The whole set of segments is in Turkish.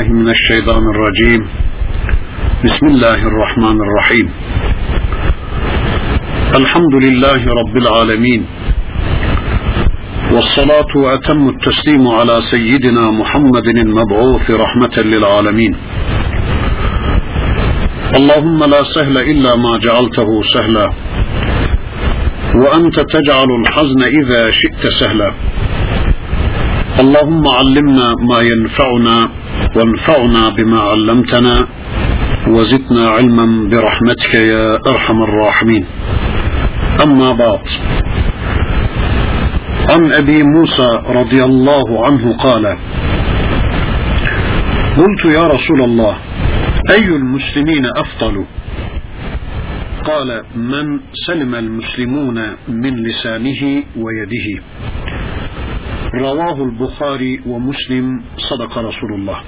الله من الشيطان الرجيم. بسم الله الرحمن الرحيم. الحمد لله رب العالمين. والصلاة وأتم التسليم على سيدنا محمد المبعوث رحمة للعالمين. اللهم لا سهل إلا ما جعلته سهلا. وأنت تجعل الحزن إذا شئت سهلا. اللهم علمنا ما ينفعنا وانفعنا بما علمتنا وزدنا علما برحمتك يا أرحم الراحمين. أما بعد عن أبي موسى رضي الله عنه قال قلت يا رسول الله أي المسلمين أفضل؟ قال من سلم المسلمون من لسانه ويده. رواه البخاري ومسلم صدق رسول الله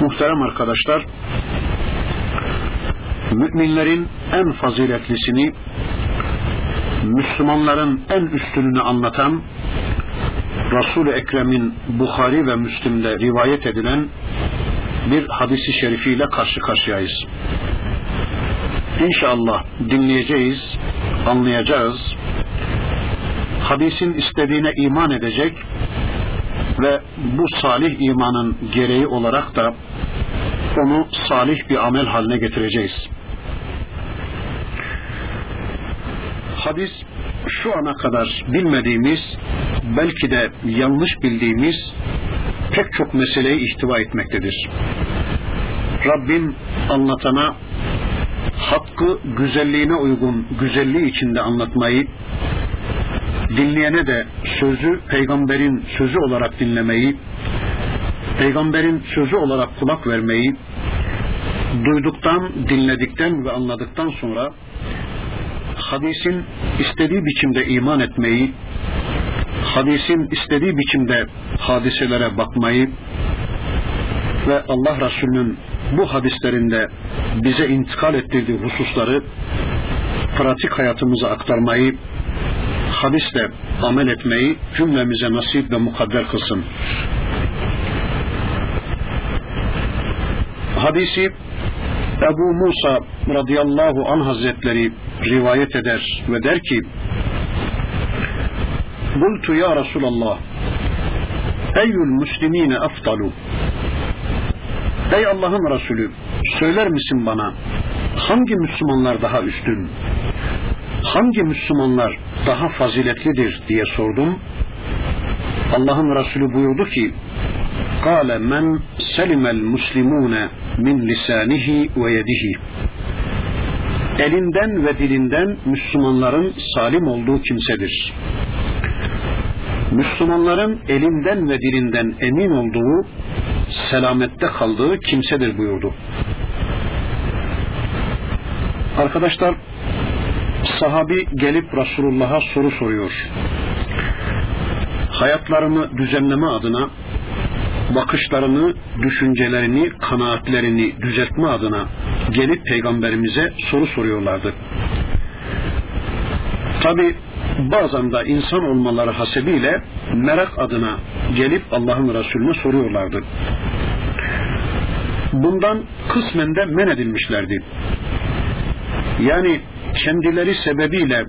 Muhterem arkadaşlar, müminlerin en faziletlisini, Müslümanların en üstününü anlatan, Resul-i Ekrem'in Bukhari ve Müslim'de rivayet edilen bir hadisi şerifiyle karşı karşıyayız. İnşallah dinleyeceğiz, anlayacağız, hadisin istediğine iman edecek ve bu salih imanın gereği olarak da onu salih bir amel haline getireceğiz. Hadis şu ana kadar bilmediğimiz, belki de yanlış bildiğimiz pek çok meseleyi ihtiva etmektedir. Rabbim anlatana hakkı güzelliğine uygun güzelliği içinde anlatmayı, dinleyene de sözü peygamberin sözü olarak dinlemeyi, peygamberin sözü olarak kulak vermeyi, duyduktan, dinledikten ve anladıktan sonra hadisin istediği biçimde iman etmeyi, hadisin istediği biçimde hadiselere bakmayı ve Allah Resulü'nün bu hadislerinde bize intikal ettirdiği hususları pratik hayatımıza aktarmayı, hadisle amel etmeyi cümlemize nasip ve mukadder kılsın. Hadisi Ebu Musa radıyallahu an hazretleri rivayet eder ve der ki Bultu ya Resulallah Eyyül müslimine afdalu Ey Allah'ın Resulü söyler misin bana hangi Müslümanlar daha üstün hangi Müslümanlar daha faziletlidir diye sordum. Allah'ın Resulü buyurdu ki قال من سلم المسلمون من لسانه ويده elinden ve dilinden Müslümanların salim olduğu kimsedir. Müslümanların elinden ve dilinden emin olduğu, selamette kaldığı kimsedir buyurdu. Arkadaşlar sahabi gelip Resulullah'a soru soruyor. Hayatlarını düzenleme adına bakışlarını, düşüncelerini, kanaatlerini düzeltme adına gelip peygamberimize soru soruyorlardı. Tabi bazen de insan olmaları hasebiyle merak adına gelip Allah'ın Resulüne soruyorlardı. Bundan kısmen de men edilmişlerdi. Yani kendileri sebebiyle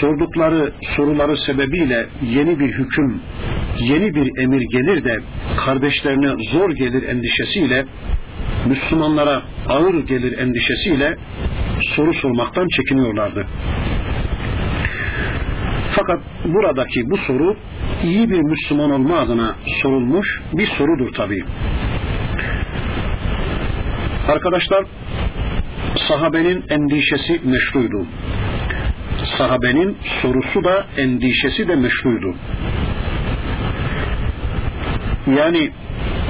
sordukları soruları sebebiyle yeni bir hüküm, yeni bir emir gelir de kardeşlerine zor gelir endişesiyle Müslümanlara ağır gelir endişesiyle soru sormaktan çekiniyorlardı. Fakat buradaki bu soru iyi bir Müslüman olma adına sorulmuş bir sorudur tabi. Arkadaşlar sahabenin endişesi meşruydu. Sahabenin sorusu da endişesi de meşruydu. Yani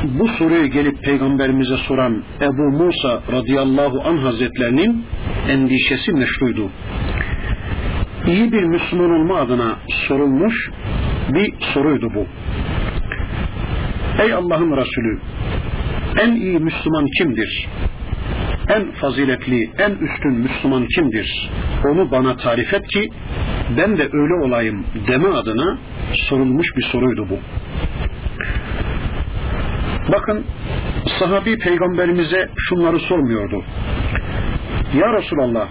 bu soruyu gelip peygamberimize soran Ebu Musa radıyallahu an hazretlerinin endişesi meşruydu. İyi bir Müslüman olma adına sorulmuş bir soruydu bu. Ey Allah'ın Resulü en iyi Müslüman kimdir? En faziletli, en üstün Müslüman kimdir? Onu bana tarif et ki ben de öyle olayım deme adına sorulmuş bir soruydu bu. Bakın sahabi peygamberimize şunları sormuyordu. Ya Resulallah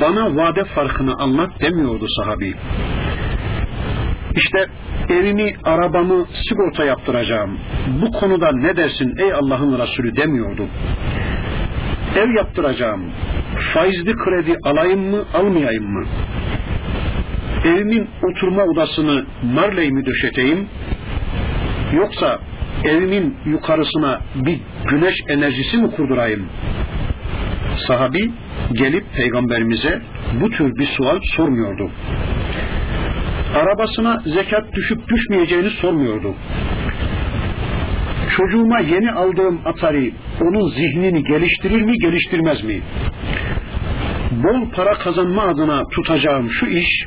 bana vade farkını anlat demiyordu sahabi. İşte evimi, arabamı sigorta yaptıracağım. Bu konuda ne dersin ey Allah'ın Resulü demiyordu. Ev yaptıracağım. Faizli kredi alayım mı, almayayım mı? Evimin oturma odasını marley mi döşeteyim? Yoksa evimin yukarısına bir güneş enerjisi mi kurdurayım? Sahabi gelip peygamberimize bu tür bir sual sormuyordu. Arabasına zekat düşüp düşmeyeceğini sormuyordu. Çocuğuma yeni aldığım atari onun zihnini geliştirir mi geliştirmez mi? Bol para kazanma adına tutacağım şu iş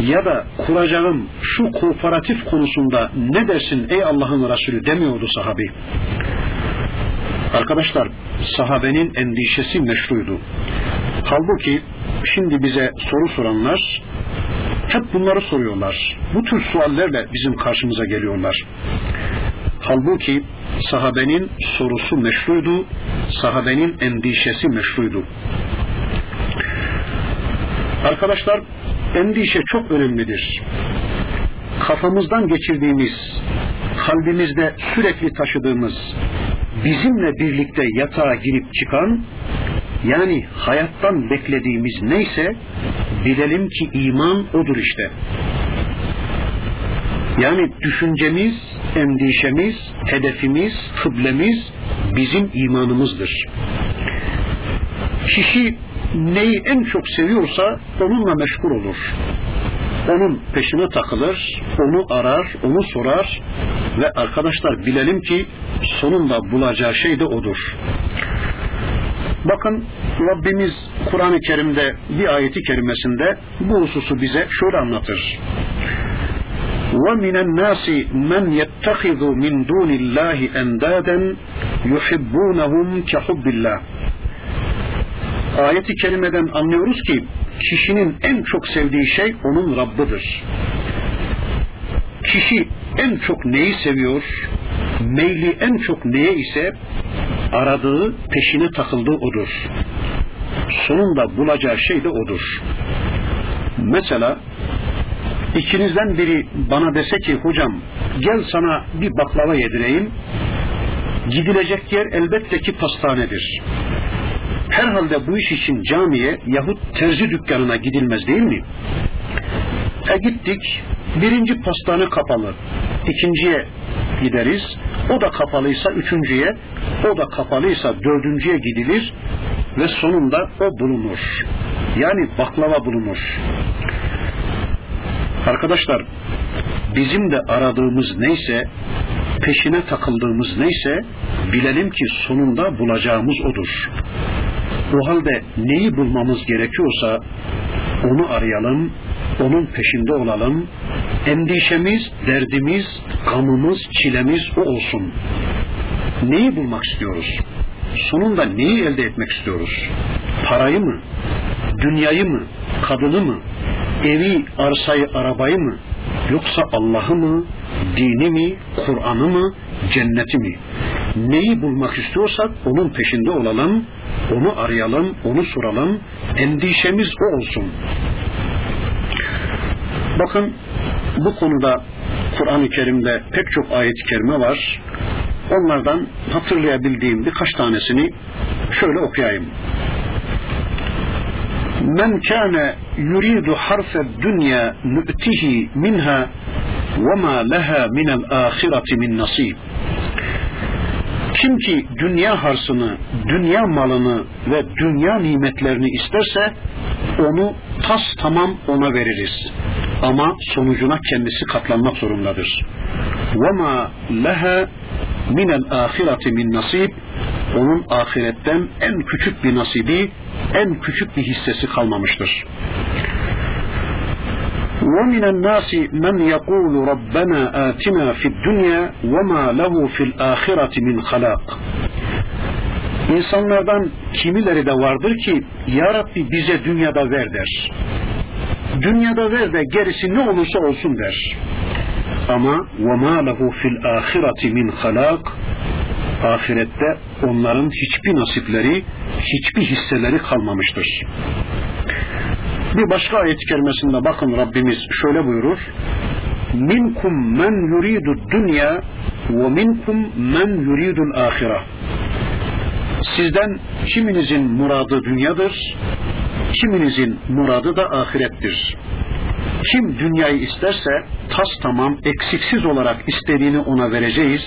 ya da kuracağım şu kooperatif konusunda ne dersin ey Allah'ın Resulü demiyordu sahabi. Arkadaşlar sahabenin endişesi meşruydu. Halbuki şimdi bize soru soranlar hep bunları soruyorlar. Bu tür suallerle bizim karşımıza geliyorlar. Halbuki sahabenin sorusu meşruydu, sahabenin endişesi meşruydu. Arkadaşlar endişe çok önemlidir. Kafamızdan geçirdiğimiz, kalbimizde sürekli taşıdığımız, bizimle birlikte yatağa girip çıkan, yani hayattan beklediğimiz neyse, bilelim ki iman odur işte. Yani düşüncemiz, endişemiz, hedefimiz, kıblemiz bizim imanımızdır. Kişi neyi en çok seviyorsa onunla meşgul olur. Onun peşine takılır, onu arar, onu sorar ve arkadaşlar bilelim ki sonunda bulacağı şey de odur. Bakın Rabbimiz Kur'an-ı Kerim'de bir ayeti kerimesinde bu hususu bize şöyle anlatır. وَمِنَ النَّاسِ مَنْ يَتَّخِذُ مِنْ دُونِ اللّٰهِ اَنْدَادًا يُحِبُّونَهُمْ كَحُبِّ اللّٰهِ Ayeti kerimeden anlıyoruz ki kişinin en çok sevdiği şey onun Rabbidir. Kişi en çok neyi seviyor, meyli en çok neye ise aradığı, peşine takıldığı odur. Sonunda bulacağı şey de odur. Mesela ikinizden biri bana dese ki hocam gel sana bir baklava yedireyim. Gidilecek yer elbette ki pastanedir. Herhalde bu iş için camiye yahut terzi dükkanına gidilmez değil mi? E gittik, birinci pastane kapalı, ikinciye gideriz, o da kapalıysa üçüncüye, o da kapalıysa dördüncüye gidilir ve sonunda o bulunur. Yani baklava bulunur. Arkadaşlar bizim de aradığımız neyse, peşine takıldığımız neyse bilelim ki sonunda bulacağımız odur. O halde neyi bulmamız gerekiyorsa onu arayalım, onun peşinde olalım. Endişemiz, derdimiz, gamımız, çilemiz o olsun. Neyi bulmak istiyoruz? Sonunda neyi elde etmek istiyoruz? Parayı mı? Dünyayı mı? Kadını mı? Evi, arsayı, arabayı mı? Yoksa Allah'ı mı? Dini mi? Kur'an'ı mı? Cenneti mi? Neyi bulmak istiyorsak onun peşinde olalım, onu arayalım, onu soralım, endişemiz o olsun. Bakın bu konuda Kur'an-ı Kerim'de pek çok ayet-i kerime var. Onlardan hatırlayabildiğim birkaç tanesini şöyle okuyayım Men kâne yuridu harfe dünya nu'tihi minha ve ma leha minel ahireti min nasib. Kim ki dünya harsını, dünya malını ve dünya nimetlerini isterse onu tas tamam ona veririz. Ama sonucuna kendisi katlanmak zorundadır. وَمَا لَهَا مِنَ الْآخِرَةِ مِنْ nasib Onun ahiretten en küçük bir nasibi, en küçük bir hissesi kalmamıştır. ومن الناس من يقول ربنا آتنا في الدنيا وما له في الآخرة من خلاق İnsanlardan kimileri de vardır ki Ya Rabbi bize dünyada ver der. Dünyada ver de gerisi ne olursa olsun der. Ama وَمَا لَهُ فِي الْآخِرَةِ مِنْ خَلَاقٍ ahirette onların hiçbir nasipleri, hiçbir hisseleri kalmamıştır. Bir başka ayet-i kerimesinde bakın Rabbimiz şöyle buyurur. Minkum men yuridu dünya ve minkum men yuridul ahira. Sizden kiminizin muradı dünyadır, kiminizin muradı da ahirettir. Kim dünyayı isterse tas tamam eksiksiz olarak istediğini ona vereceğiz.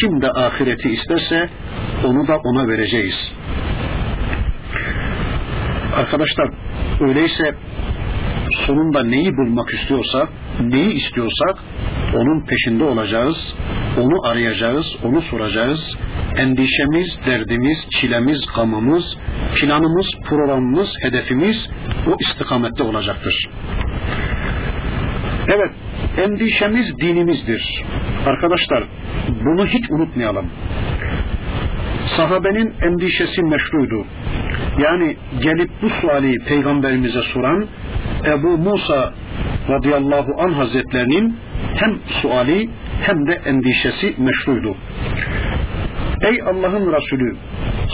Kim de ahireti isterse onu da ona vereceğiz. Arkadaşlar öyleyse sonunda neyi bulmak istiyorsak, neyi istiyorsak onun peşinde olacağız, onu arayacağız, onu soracağız. Endişemiz, derdimiz, çilemiz, gamımız, planımız, programımız, hedefimiz o istikamette olacaktır. Evet, endişemiz dinimizdir. Arkadaşlar, bunu hiç unutmayalım. Sahabenin endişesi meşruydu. Yani gelip bu suali peygamberimize soran Ebu Musa radıyallahu an hazretlerinin hem suali hem de endişesi meşruydu. Ey Allah'ın Resulü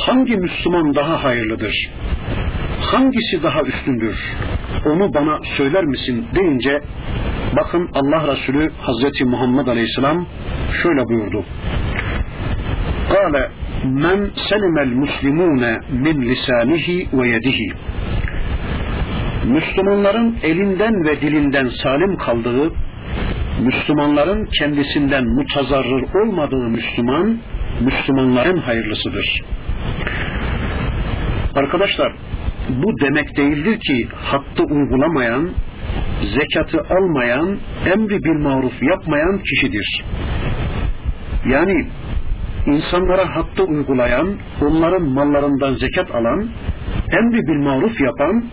hangi Müslüman daha hayırlıdır? Hangisi daha üstündür? Onu bana söyler misin deyince bakın Allah Resulü Hazreti Muhammed Aleyhisselam şöyle buyurdu. Kale men selimel muslimune min lisanihi ve yedihi Müslümanların elinden ve dilinden salim kaldığı, Müslümanların kendisinden mutazarrır olmadığı Müslüman, Müslümanların hayırlısıdır. Arkadaşlar, bu demek değildir ki hattı uygulamayan, zekatı almayan, emri bil maruf yapmayan kişidir. Yani insanlara hattı uygulayan, onların mallarından zekat alan, emri bil maruf yapan,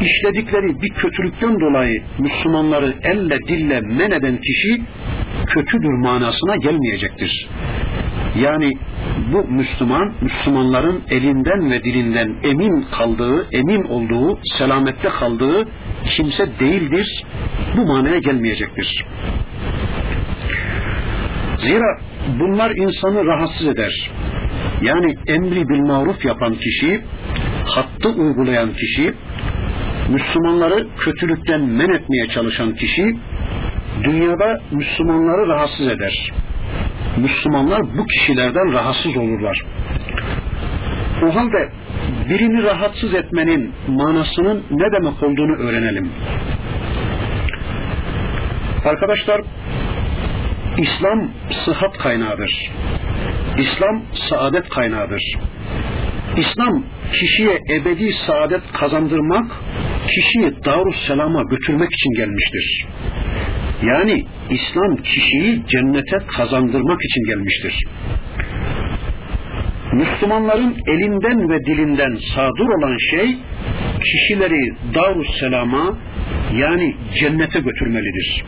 işledikleri bir kötülükten dolayı Müslümanları elle dille men eden kişi kötüdür manasına gelmeyecektir. Yani bu Müslüman, Müslümanların elinden ve dilinden emin kaldığı, emin olduğu, selamette kaldığı kimse değildir. Bu manaya gelmeyecektir. Zira bunlar insanı rahatsız eder. Yani emri bil maruf yapan kişi, hattı uygulayan kişi, Müslümanları kötülükten men etmeye çalışan kişi, dünyada Müslümanları rahatsız eder. Müslümanlar bu kişilerden rahatsız olurlar. O halde birini rahatsız etmenin manasının ne demek olduğunu öğrenelim. Arkadaşlar İslam sıhhat kaynağıdır. İslam saadet kaynağıdır. İslam kişiye ebedi saadet kazandırmak, kişiyi Darusselam'a götürmek için gelmiştir. Yani İslam kişiyi cennete kazandırmak için gelmiştir. Müslümanların elinden ve dilinden sadır olan şey kişileri Darusselam'a yani cennete götürmelidir.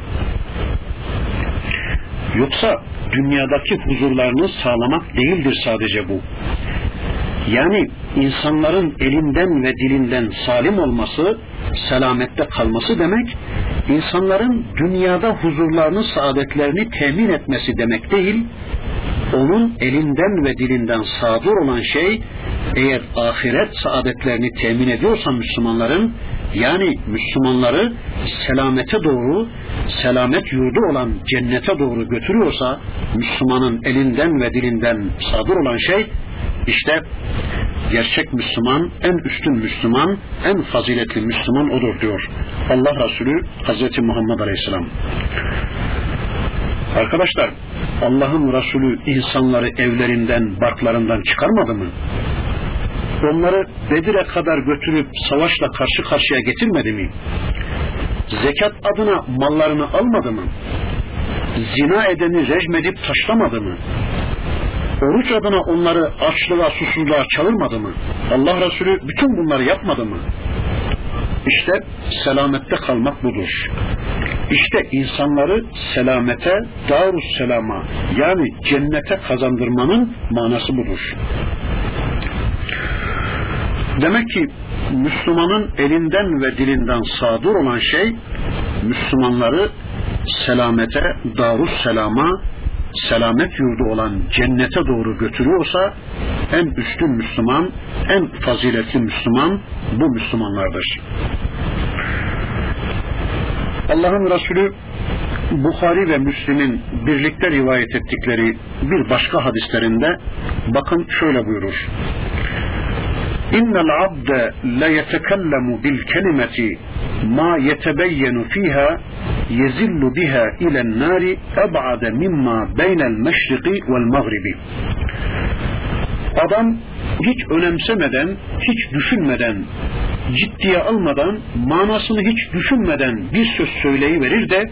Yoksa dünyadaki huzurlarını sağlamak değildir sadece bu. Yani insanların elinden ve dilinden salim olması, selamette kalması demek, insanların dünyada huzurlarını, saadetlerini temin etmesi demek değil, onun elinden ve dilinden sadır olan şey, eğer ahiret saadetlerini temin ediyorsa Müslümanların, yani Müslümanları selamete doğru, selamet yurdu olan cennete doğru götürüyorsa, Müslümanın elinden ve dilinden sadır olan şey, işte gerçek Müslüman, en üstün Müslüman, en faziletli Müslüman odur diyor. Allah Resulü Hazreti Muhammed Aleyhisselam. Arkadaşlar Allah'ın Resulü insanları evlerinden, barklarından çıkarmadı mı? Onları Bedir'e kadar götürüp savaşla karşı karşıya getirmedi mi? Zekat adına mallarını almadı mı? Zina edeni rejmedip taşlamadı mı? Oruç adına onları açlığa, susuzluğa çağırmadı mı? Allah Resulü bütün bunları yapmadı mı? İşte selamette kalmak budur. İşte insanları selamete, darus selama yani cennete kazandırmanın manası budur. Demek ki Müslümanın elinden ve dilinden sadır olan şey Müslümanları selamete, darus selama selamet yurdu olan cennete doğru götürüyorsa en üstün Müslüman, en faziletli Müslüman bu Müslümanlardır. Allah'ın Resulü Bukhari ve Müslim'in birlikte rivayet ettikleri bir başka hadislerinde bakın şöyle buyurur. إن العبد لا يتكلم بالكلمة ما يتبين فيها يزل بها إلى النار أبعد مما بين المشرق والمغرب. adam hiç önemsemeden, hiç düşünmeden, ciddiye almadan, manasını hiç düşünmeden bir söz söyleyiverir de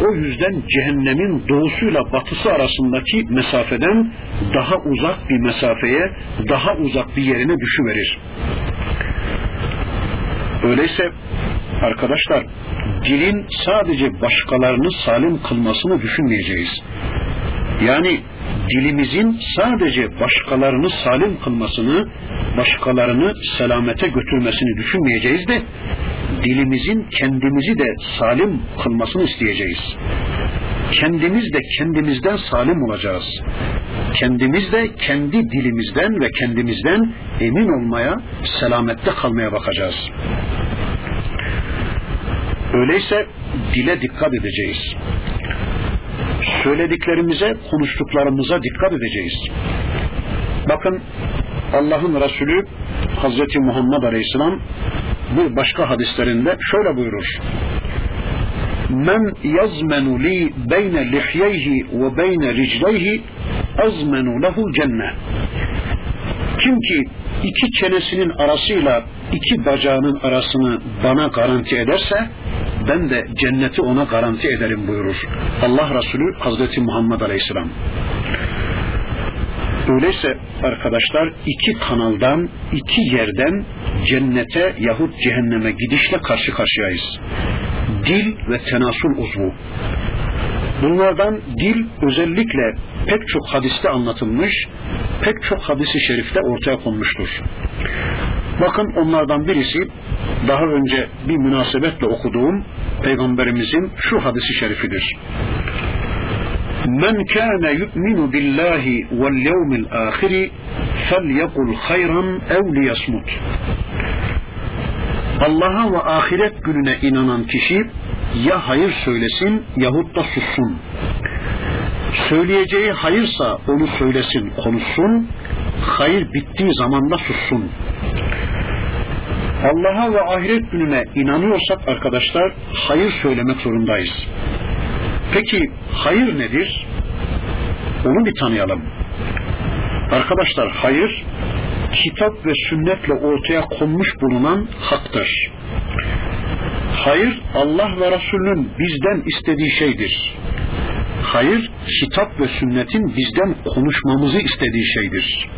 o yüzden cehennemin doğusuyla batısı arasındaki mesafeden daha uzak bir mesafeye, daha uzak bir yerine düşüverir. Öyleyse arkadaşlar dilin sadece başkalarını salim kılmasını düşünmeyeceğiz. Yani dilimizin sadece başkalarını salim kılmasını, başkalarını selamete götürmesini düşünmeyeceğiz de dilimizin kendimizi de salim kılmasını isteyeceğiz. Kendimiz de kendimizden salim olacağız. Kendimiz de kendi dilimizden ve kendimizden emin olmaya, selamette kalmaya bakacağız. Öyleyse dile dikkat edeceğiz söylediklerimize, konuştuklarımıza dikkat edeceğiz. Bakın Allah'ın Resulü Hazreti Muhammed Aleyhisselam bir başka hadislerinde şöyle buyurur. Men yazmenu li beyne lihyeyhi ve beyne ricleyhi azmenu lehu cenne. Kim ki iki çenesinin arasıyla iki bacağının arasını bana garanti ederse ben de cenneti ona garanti ederim buyurur. Allah Resulü Hazreti Muhammed Aleyhisselam. Öyleyse arkadaşlar iki kanaldan, iki yerden cennete yahut cehenneme gidişle karşı karşıyayız. Dil ve tenasul uzvu. Bunlardan dil özellikle pek çok hadiste anlatılmış, pek çok hadisi şerifte ortaya konmuştur. Bakın onlardan birisi daha önce bir münasebetle okuduğum Peygamberimizin şu hadisi şerifidir. Men kana yu'minu billahi vel yevmil ahiri felyekul hayran ev liyasmut. Allah'a ve ahiret gününe inanan kişi ya hayır söylesin yahut da sussun. Söyleyeceği hayırsa onu söylesin, konuşsun. Hayır bittiği zaman da sussun. Allah'a ve ahiret gününe inanıyorsak arkadaşlar hayır söylemek zorundayız. Peki hayır nedir? Onu bir tanıyalım. Arkadaşlar hayır kitap ve sünnetle ortaya konmuş bulunan haktır. Hayır Allah ve Resulünün bizden istediği şeydir. Hayır kitap ve sünnetin bizden konuşmamızı istediği şeydir.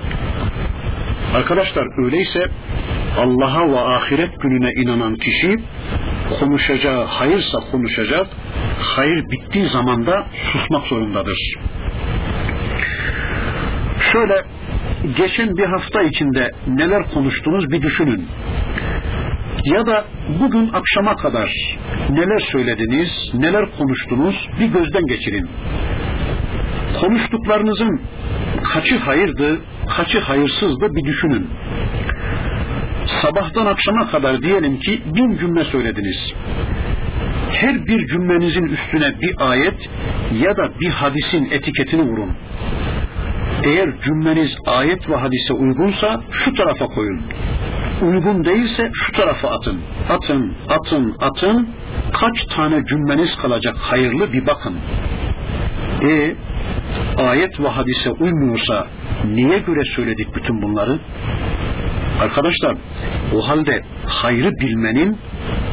Arkadaşlar öyleyse Allah'a ve ahiret gününe inanan kişi konuşacağı hayırsa konuşacak, hayır bittiği zaman da susmak zorundadır. Şöyle geçen bir hafta içinde neler konuştunuz bir düşünün. Ya da bugün akşama kadar neler söylediniz, neler konuştunuz bir gözden geçirin. Konuştuklarınızın kaçı hayırdı, kaçı hayırsızdı bir düşünün sabahtan akşama kadar diyelim ki bin cümle söylediniz. Her bir cümlenizin üstüne bir ayet ya da bir hadisin etiketini vurun. Eğer cümleniz ayet ve hadise uygunsa şu tarafa koyun. Uygun değilse şu tarafa atın. Atın, atın, atın. Kaç tane cümleniz kalacak hayırlı bir bakın. E ayet ve hadise uymuyorsa niye göre söyledik bütün bunları? Arkadaşlar o halde hayrı bilmenin,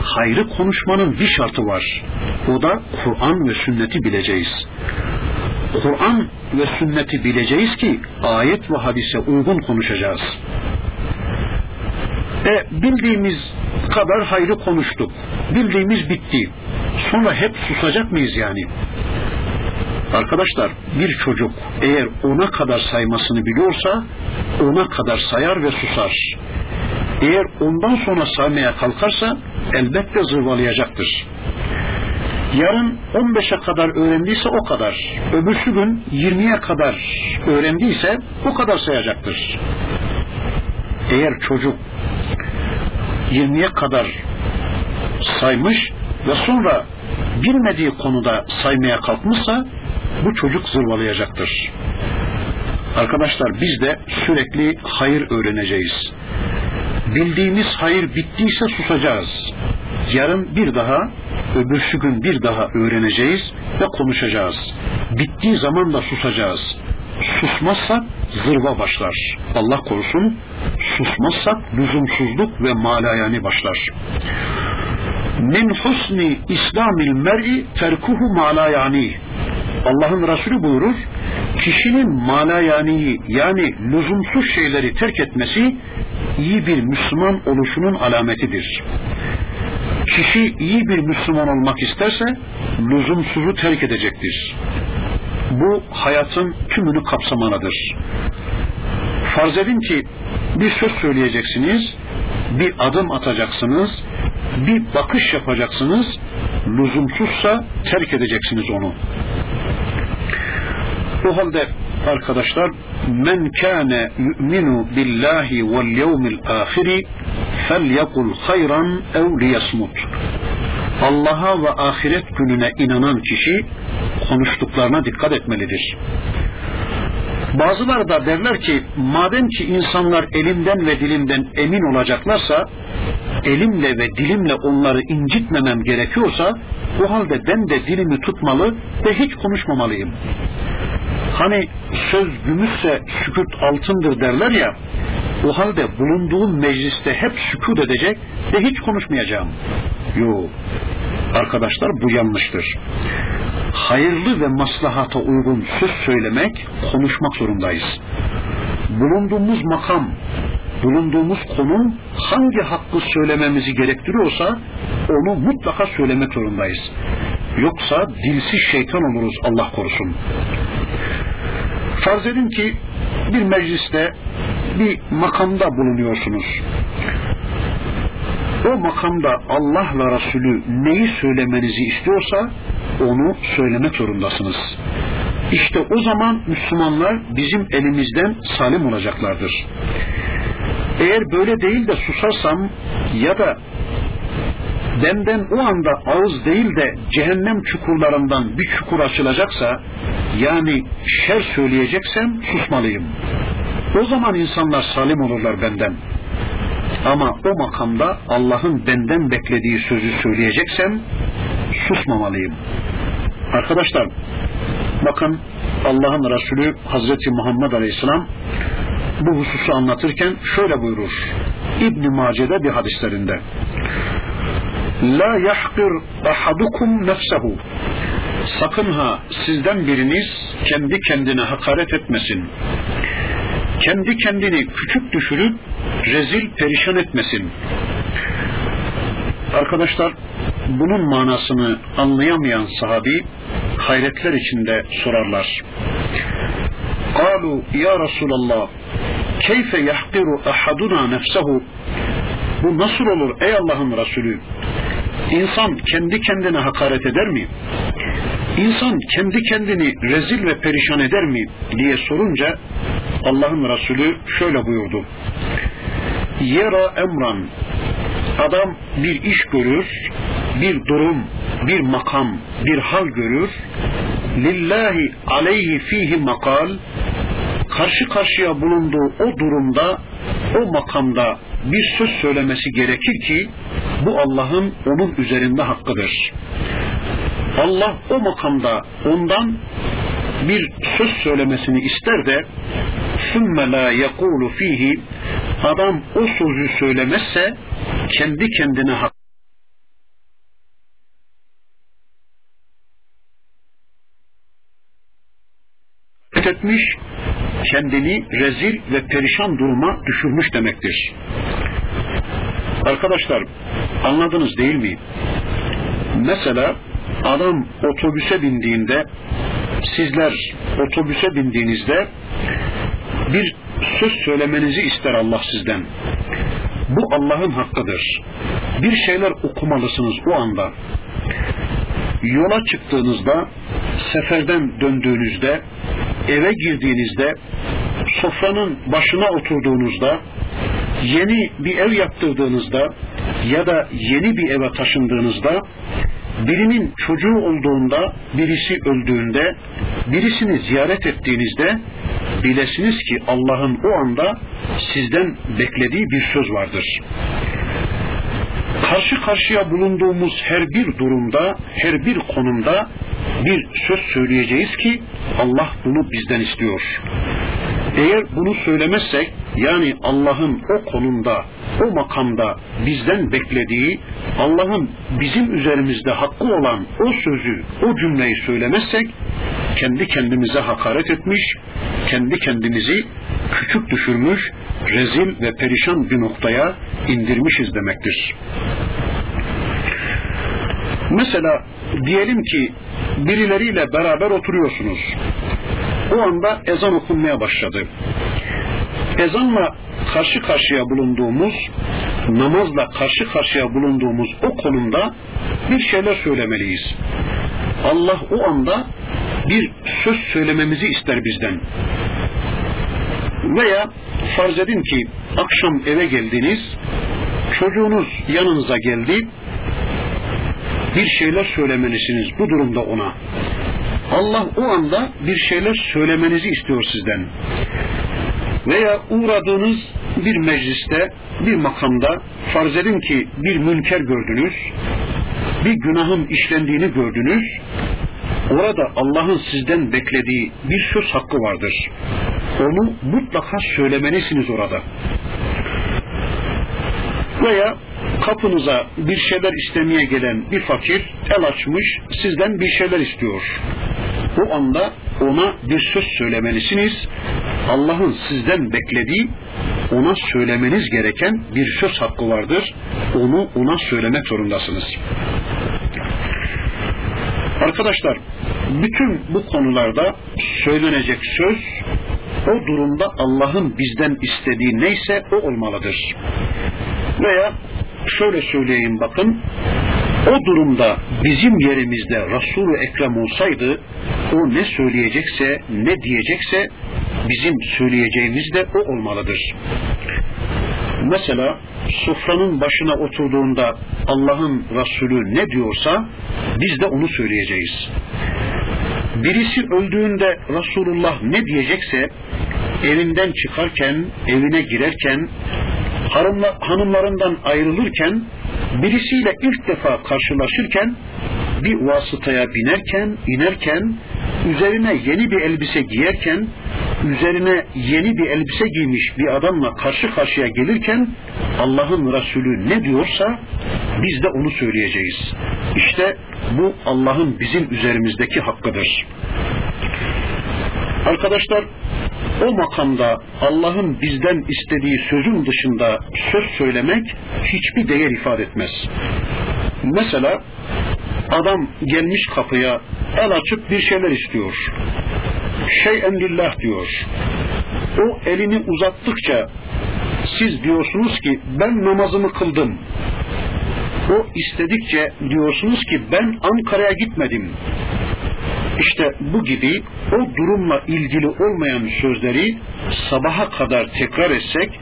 hayrı konuşmanın bir şartı var. O da Kur'an ve sünneti bileceğiz. Kur'an ve sünneti bileceğiz ki ayet ve hadise uygun konuşacağız. E bildiğimiz kadar hayrı konuştuk. Bildiğimiz bitti. Sonra hep susacak mıyız yani? Arkadaşlar bir çocuk eğer ona kadar saymasını biliyorsa ona kadar sayar ve susar. Eğer ondan sonra saymaya kalkarsa elbette zırvalayacaktır. Yarın 15'e kadar öğrendiyse o kadar. Öbürsü gün 20'ye kadar öğrendiyse o kadar sayacaktır. Eğer çocuk 20'ye kadar saymış ve sonra bilmediği konuda saymaya kalkmışsa bu çocuk zırvalayacaktır. Arkadaşlar biz de sürekli hayır öğreneceğiz. Bildiğimiz hayır bittiyse susacağız. Yarın bir daha, öbürsü gün bir daha öğreneceğiz ve konuşacağız. Bittiği zaman da susacağız. Susmazsak zırva başlar. Allah korusun, susmazsak lüzumsuzluk ve malayani başlar. Min husni İslamil mer'i terkuhu malayani. Allah'ın Resulü buyurur, kişinin malayaniyi yani lüzumsuz şeyleri terk etmesi iyi bir Müslüman oluşunun alametidir. Kişi iyi bir Müslüman olmak isterse lüzumsuzu terk edecektir. Bu hayatın tümünü kapsamalıdır. Farz edin ki bir söz söyleyeceksiniz, bir adım atacaksınız, bir bakış yapacaksınız, lüzumsuzsa terk edeceksiniz onu. O halde arkadaşlar men kâne yu'minu billahi vel yevmil ahiri felyekul hayran ev liyasmut. Allah'a ve ahiret gününe inanan kişi konuştuklarına dikkat etmelidir. Bazıları da derler ki madem ki insanlar elimden ve dilimden emin olacaklarsa elimle ve dilimle onları incitmemem gerekiyorsa o halde ben de dilimi tutmalı ve hiç konuşmamalıyım. Hani söz gümüşse sükut altındır derler ya o halde bulunduğum mecliste hep sükut edecek ve hiç konuşmayacağım. Yok. Arkadaşlar bu yanlıştır. Hayırlı ve maslahata uygun söz söylemek, konuşmak zorundayız. Bulunduğumuz makam, bulunduğumuz konu hangi hakkı söylememizi gerektiriyorsa onu mutlaka söylemek zorundayız. Yoksa dilsiz şeytan oluruz Allah korusun. Farz edin ki bir mecliste bir makamda bulunuyorsunuz. O makamda Allah'la Resulü neyi söylemenizi istiyorsa onu söylemek zorundasınız. İşte o zaman Müslümanlar bizim elimizden salim olacaklardır. Eğer böyle değil de susarsam ya da benden o anda ağız değil de cehennem çukurlarından bir çukur açılacaksa yani şer söyleyeceksem susmalıyım. O zaman insanlar salim olurlar benden. Ama o makamda Allah'ın benden beklediği sözü söyleyeceksem susmamalıyım. Arkadaşlar bakın Allah'ın Resulü Hazreti Muhammed Aleyhisselam bu hususu anlatırken şöyle buyurur. İbn Mace'de bir hadislerinde. La yahqir ahadukum nefsehu. Sakın ha sizden biriniz kendi kendine hakaret etmesin. Kendi kendini küçük düşürüp rezil perişan etmesin. Arkadaşlar bunun manasını anlayamayan sahabi hayretler içinde sorarlar. قالوا ya Resulallah keyfe yahqiru ahaduna nefsehu bu nasıl olur ey Allah'ın Resulü İnsan kendi kendine hakaret eder mi? İnsan kendi kendini rezil ve perişan eder mi diye sorunca Allah'ın Resulü şöyle buyurdu. Yera emran adam bir iş görür, bir durum, bir makam, bir hal görür. Lillahi aleyhi fihi makal karşı karşıya bulunduğu o durumda, o makamda bir söz söylemesi gerekir ki bu Allah'ın onun üzerinde hakkıdır. Allah o makamda ondan bir söz söylemesini ister de ثُمَّ لَا يَقُولُ fihi adam o sözü söylemezse kendi kendine hak etmiş, kendini rezil ve perişan duruma düşürmüş demektir. Arkadaşlar anladınız değil mi? Mesela adam otobüse bindiğinde sizler otobüse bindiğinizde bir söz söylemenizi ister Allah sizden. Bu Allah'ın hakkıdır. Bir şeyler okumalısınız o anda. yola çıktığınızda, seferden döndüğünüzde, eve girdiğinizde, sofranın başına oturduğunuzda, yeni bir ev yaptırdığınızda ya da yeni bir eve taşındığınızda birinin çocuğu olduğunda, birisi öldüğünde, birisini ziyaret ettiğinizde bilesiniz ki Allah'ın o anda sizden beklediği bir söz vardır. Karşı karşıya bulunduğumuz her bir durumda, her bir konumda bir söz söyleyeceğiz ki Allah bunu bizden istiyor. Eğer bunu söylemezsek yani Allah'ın o konumda, o makamda bizden beklediği, Allah'ın bizim üzerimizde hakkı olan o sözü, o cümleyi söylemezsek kendi kendimize hakaret etmiş, kendi kendimizi küçük düşürmüş, rezil ve perişan bir noktaya indirmişiz demektir. Mesela diyelim ki birileriyle beraber oturuyorsunuz. O anda ezan okunmaya başladı. Ezanla karşı karşıya bulunduğumuz, namazla karşı karşıya bulunduğumuz o konumda bir şeyler söylemeliyiz. Allah o anda bir söz söylememizi ister bizden. Veya farz edin ki akşam eve geldiniz, çocuğunuz yanınıza geldi, bir şeyler söylemelisiniz bu durumda ona. Allah o anda bir şeyler söylemenizi istiyor sizden. Veya uğradığınız bir mecliste, bir makamda farz edin ki bir münker gördünüz, bir günahın işlendiğini gördünüz, orada Allah'ın sizden beklediği bir söz hakkı vardır. Onu mutlaka söylemelisiniz orada. Veya kapınıza bir şeyler istemeye gelen bir fakir el açmış sizden bir şeyler istiyor. O anda ona bir söz söylemelisiniz. Allah'ın sizden beklediği ona söylemeniz gereken bir söz hakkı vardır. Onu ona söylemek zorundasınız. Arkadaşlar bütün bu konularda söylenecek söz o durumda Allah'ın bizden istediği neyse o olmalıdır. Veya şöyle söyleyeyim bakın o durumda bizim yerimizde Resul-i Ekrem olsaydı o ne söyleyecekse ne diyecekse bizim söyleyeceğimiz de o olmalıdır. Mesela sofranın başına oturduğunda Allah'ın Resulü ne diyorsa biz de onu söyleyeceğiz. Birisi öldüğünde Resulullah ne diyecekse evinden çıkarken, evine girerken, hanımlarından ayrılırken, birisiyle ilk defa karşılaşırken, bir vasıtaya binerken, inerken, üzerine yeni bir elbise giyerken, üzerine yeni bir elbise giymiş bir adamla karşı karşıya gelirken, Allah'ın Resulü ne diyorsa biz de onu söyleyeceğiz. İşte bu Allah'ın bizim üzerimizdeki hakkıdır. Arkadaşlar o makamda Allah'ın bizden istediği sözün dışında söz söylemek hiçbir değer ifade etmez. Mesela adam gelmiş kapıya el açıp bir şeyler istiyor. Şey emrillah diyor. O elini uzattıkça siz diyorsunuz ki ben namazımı kıldım. O istedikçe diyorsunuz ki ben Ankara'ya gitmedim. İşte bu gibi o durumla ilgili olmayan sözleri sabaha kadar tekrar etsek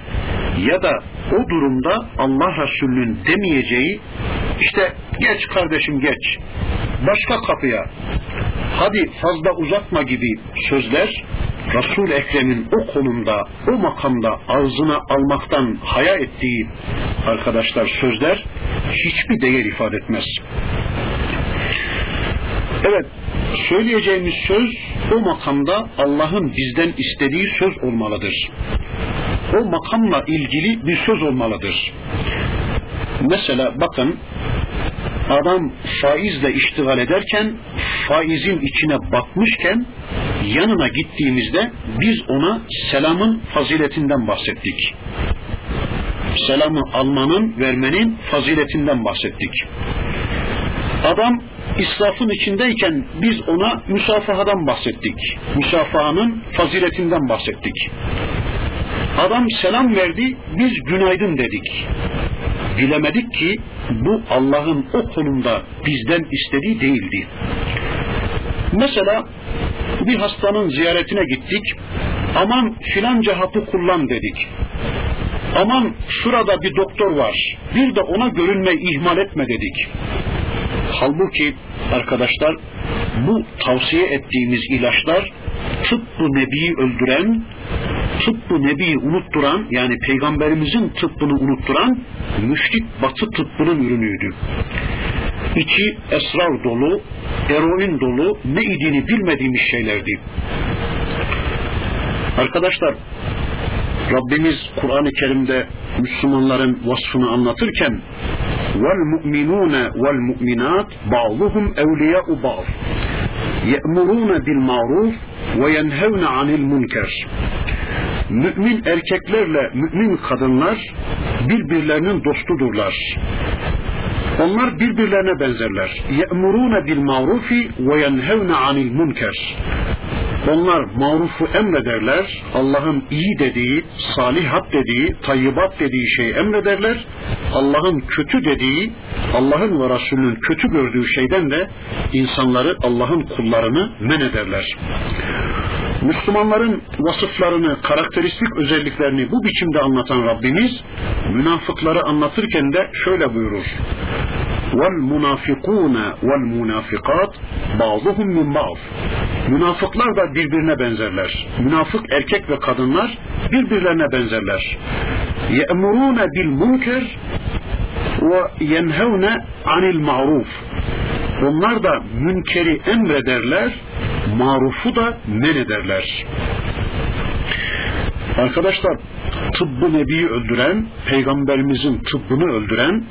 ya da o durumda Allah Resulü'nün demeyeceği işte geç kardeşim geç başka kapıya hadi fazla uzatma gibi sözler Resul Ekrem'in o konumda, o makamda ağzına almaktan haya ettiği arkadaşlar sözler hiçbir değer ifade etmez. Evet, söyleyeceğimiz söz o makamda Allah'ın bizden istediği söz olmalıdır. O makamla ilgili bir söz olmalıdır. Mesela bakın adam faizle iştigal ederken faizin içine batmışken yanına gittiğimizde biz ona selamın faziletinden bahsettik. Selamı almanın, vermenin faziletinden bahsettik. Adam israfın içindeyken biz ona müsafahadan bahsettik. Müsafahanın faziletinden bahsettik. Adam selam verdi, biz günaydın dedik. Bilemedik ki bu Allah'ın o konumda bizden istediği değildi. Mesela bir hastanın ziyaretine gittik. Aman filanca hapı kullan dedik. Aman şurada bir doktor var. Bir de ona görünme ihmal etme dedik. Halbuki arkadaşlar bu tavsiye ettiğimiz ilaçlar tıbbı nebiyi öldüren, tıbbı nebiyi unutturan yani peygamberimizin tıbbını unutturan müşrik batı tıbbının ürünüydü. İçi esrar dolu, eroin dolu ne idiğini bilmediğimiz şeylerdi. Arkadaşlar Rabbimiz Kur'an-ı Kerim'de Müslümanların vasfını anlatırken vel mu'minune vel mu'minat ba'duhum evliya'u ba'd ye'murune bil ma'ruf mümin erkeklerle mümin kadınlar birbirlerinin dostudurlar. Onlar birbirlerine benzerler. Ye'murune bil ma'rufi ve yenhevne anil münker. Onlar marufu emrederler. Allah'ın iyi dediği, salihat dediği, tayyibat dediği şeyi emrederler. Allah'ın kötü dediği, Allah'ın ve Resulünün kötü gördüğü şeyden de insanları, Allah'ın kullarını men ederler. Müslümanların vasıflarını, karakteristik özelliklerini bu biçimde anlatan Rabbimiz, münafıkları anlatırken de şöyle buyurur. وَالْمُنَافِقُونَ وَالْمُنَافِقَاتِ بَعْضُهُمْ مِنْ بَعْضٍ Münafıklar da birbirine benzerler. Münafık erkek ve kadınlar birbirlerine benzerler. يَأْمُرُونَ بِالْمُنْكَرِ وَيَنْهَوْنَ عَنِ الْمَعْرُوفِ Onlar da münkeri emrederler, marufu da men ederler. Arkadaşlar tıbbı nebiyi öldüren, peygamberimizin tıbbını öldüren,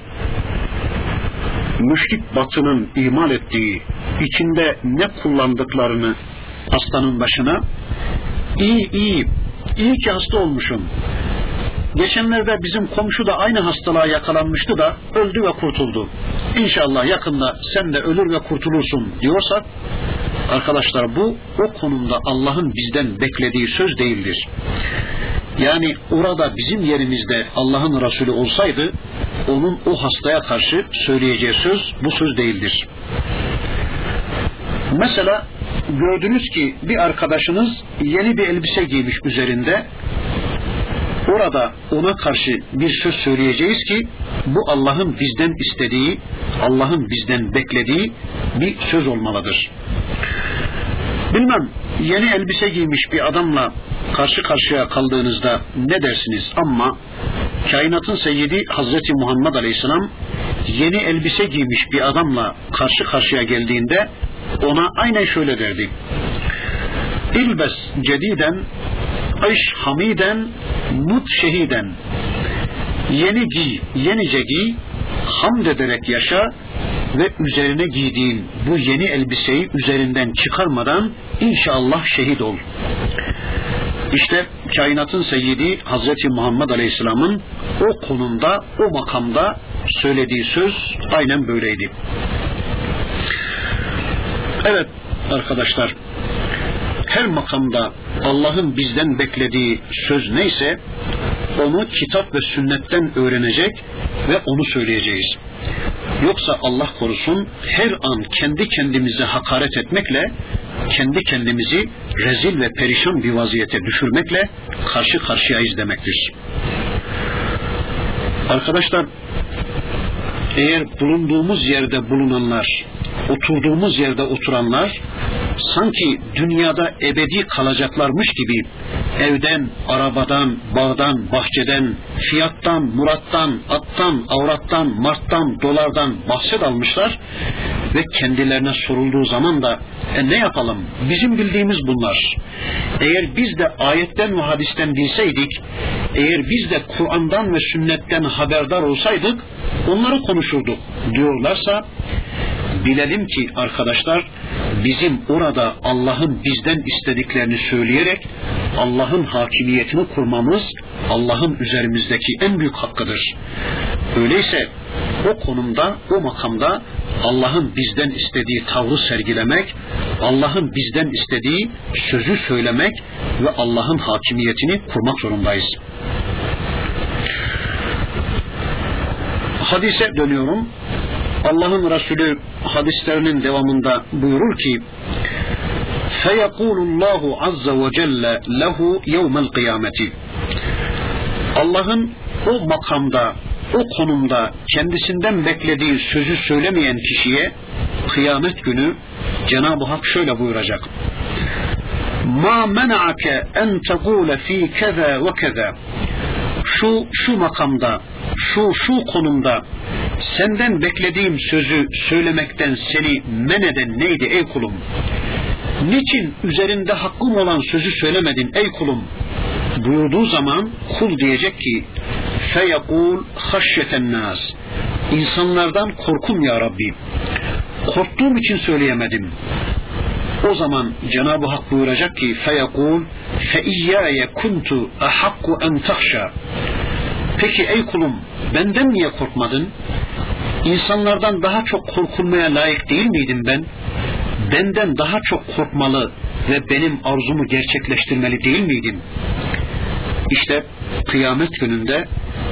müşrik batının imal ettiği, içinde ne kullandıklarını hastanın başına, iyi iyi, iyi ki hasta olmuşum. Geçenlerde bizim komşu da aynı hastalığa yakalanmıştı da öldü ve kurtuldu. İnşallah yakında sen de ölür ve kurtulursun diyorsak arkadaşlar bu o konumda Allah'ın bizden beklediği söz değildir. Yani orada bizim yerimizde Allah'ın Resulü olsaydı onun o hastaya karşı söyleyeceği söz bu söz değildir. Mesela gördünüz ki bir arkadaşınız yeni bir elbise giymiş üzerinde orada ona karşı bir söz söyleyeceğiz ki bu Allah'ın bizden istediği, Allah'ın bizden beklediği bir söz olmalıdır. Bilmem yeni elbise giymiş bir adamla karşı karşıya kaldığınızda ne dersiniz ama kainatın seyyidi Hazreti Muhammed Aleyhisselam yeni elbise giymiş bir adamla karşı karşıya geldiğinde ona aynen şöyle derdi. İlbes cediden, ayş hamiden, mut şehiden. Yeni giy, yenice giy, hamd ederek yaşa ve üzerine giydiğin bu yeni elbiseyi üzerinden çıkarmadan inşallah şehit ol. İşte kainatın seyyidi Hazreti Muhammed Aleyhisselam'ın o konumda, o makamda söylediği söz aynen böyleydi. Evet arkadaşlar, her makamda Allah'ın bizden beklediği söz neyse onu kitap ve sünnetten öğrenecek ve onu söyleyeceğiz. Yoksa Allah korusun her an kendi kendimize hakaret etmekle, kendi kendimizi rezil ve perişan bir vaziyete düşürmekle karşı karşıyayız demektir. Arkadaşlar eğer bulunduğumuz yerde bulunanlar, oturduğumuz yerde oturanlar sanki dünyada ebedi kalacaklarmış gibi evden, arabadan, bağdan, bahçeden, fiyattan, murattan, attan, avrattan, marttan, dolardan bahset almışlar ve kendilerine sorulduğu zaman da e ne yapalım? Bizim bildiğimiz bunlar. Eğer biz de ayetten ve hadisten bilseydik, eğer biz de Kur'an'dan ve sünnetten haberdar olsaydık onları konuşurduk diyorlarsa bilelim ki arkadaşlar bizim orada Allah'ın bizden istediklerini söyleyerek Allah'ın hakimiyetini kurmamız Allah'ın üzerimizdeki en büyük hakkıdır. Öyleyse o konumda, o makamda Allah'ın bizden istediği tavrı sergilemek, Allah'ın bizden istediği sözü söylemek ve Allah'ın hakimiyetini kurmak zorundayız. hadise dönüyorum. Allah'ın Resulü hadislerinin devamında buyurur ki فَيَقُولُ اللّٰهُ عَزَّ وَجَلَّ لَهُ يَوْمَ الْقِيَامَةِ Allah'ın o makamda, o konumda kendisinden beklediği sözü söylemeyen kişiye kıyamet günü Cenab-ı Hak şöyle buyuracak. Ma mena'ake en tegule fi keza ve keza. şu şu makamda, şu şu konumda senden beklediğim sözü söylemekten seni men eden neydi ey kulum? Niçin üzerinde hakkım olan sözü söylemedin ey kulum? buyurduğu zaman kul diyecek ki feyekul haşyeten nas insanlardan korkum ya Rabbi korktuğum için söyleyemedim o zaman Cenab-ı Hak buyuracak ki feyekul fe iyyâye kuntu ahakku en tahşa peki ey kulum benden niye korkmadın İnsanlardan daha çok korkulmaya layık değil miydim ben? Benden daha çok korkmalı ve benim arzumu gerçekleştirmeli değil miydim? İşte kıyamet gününde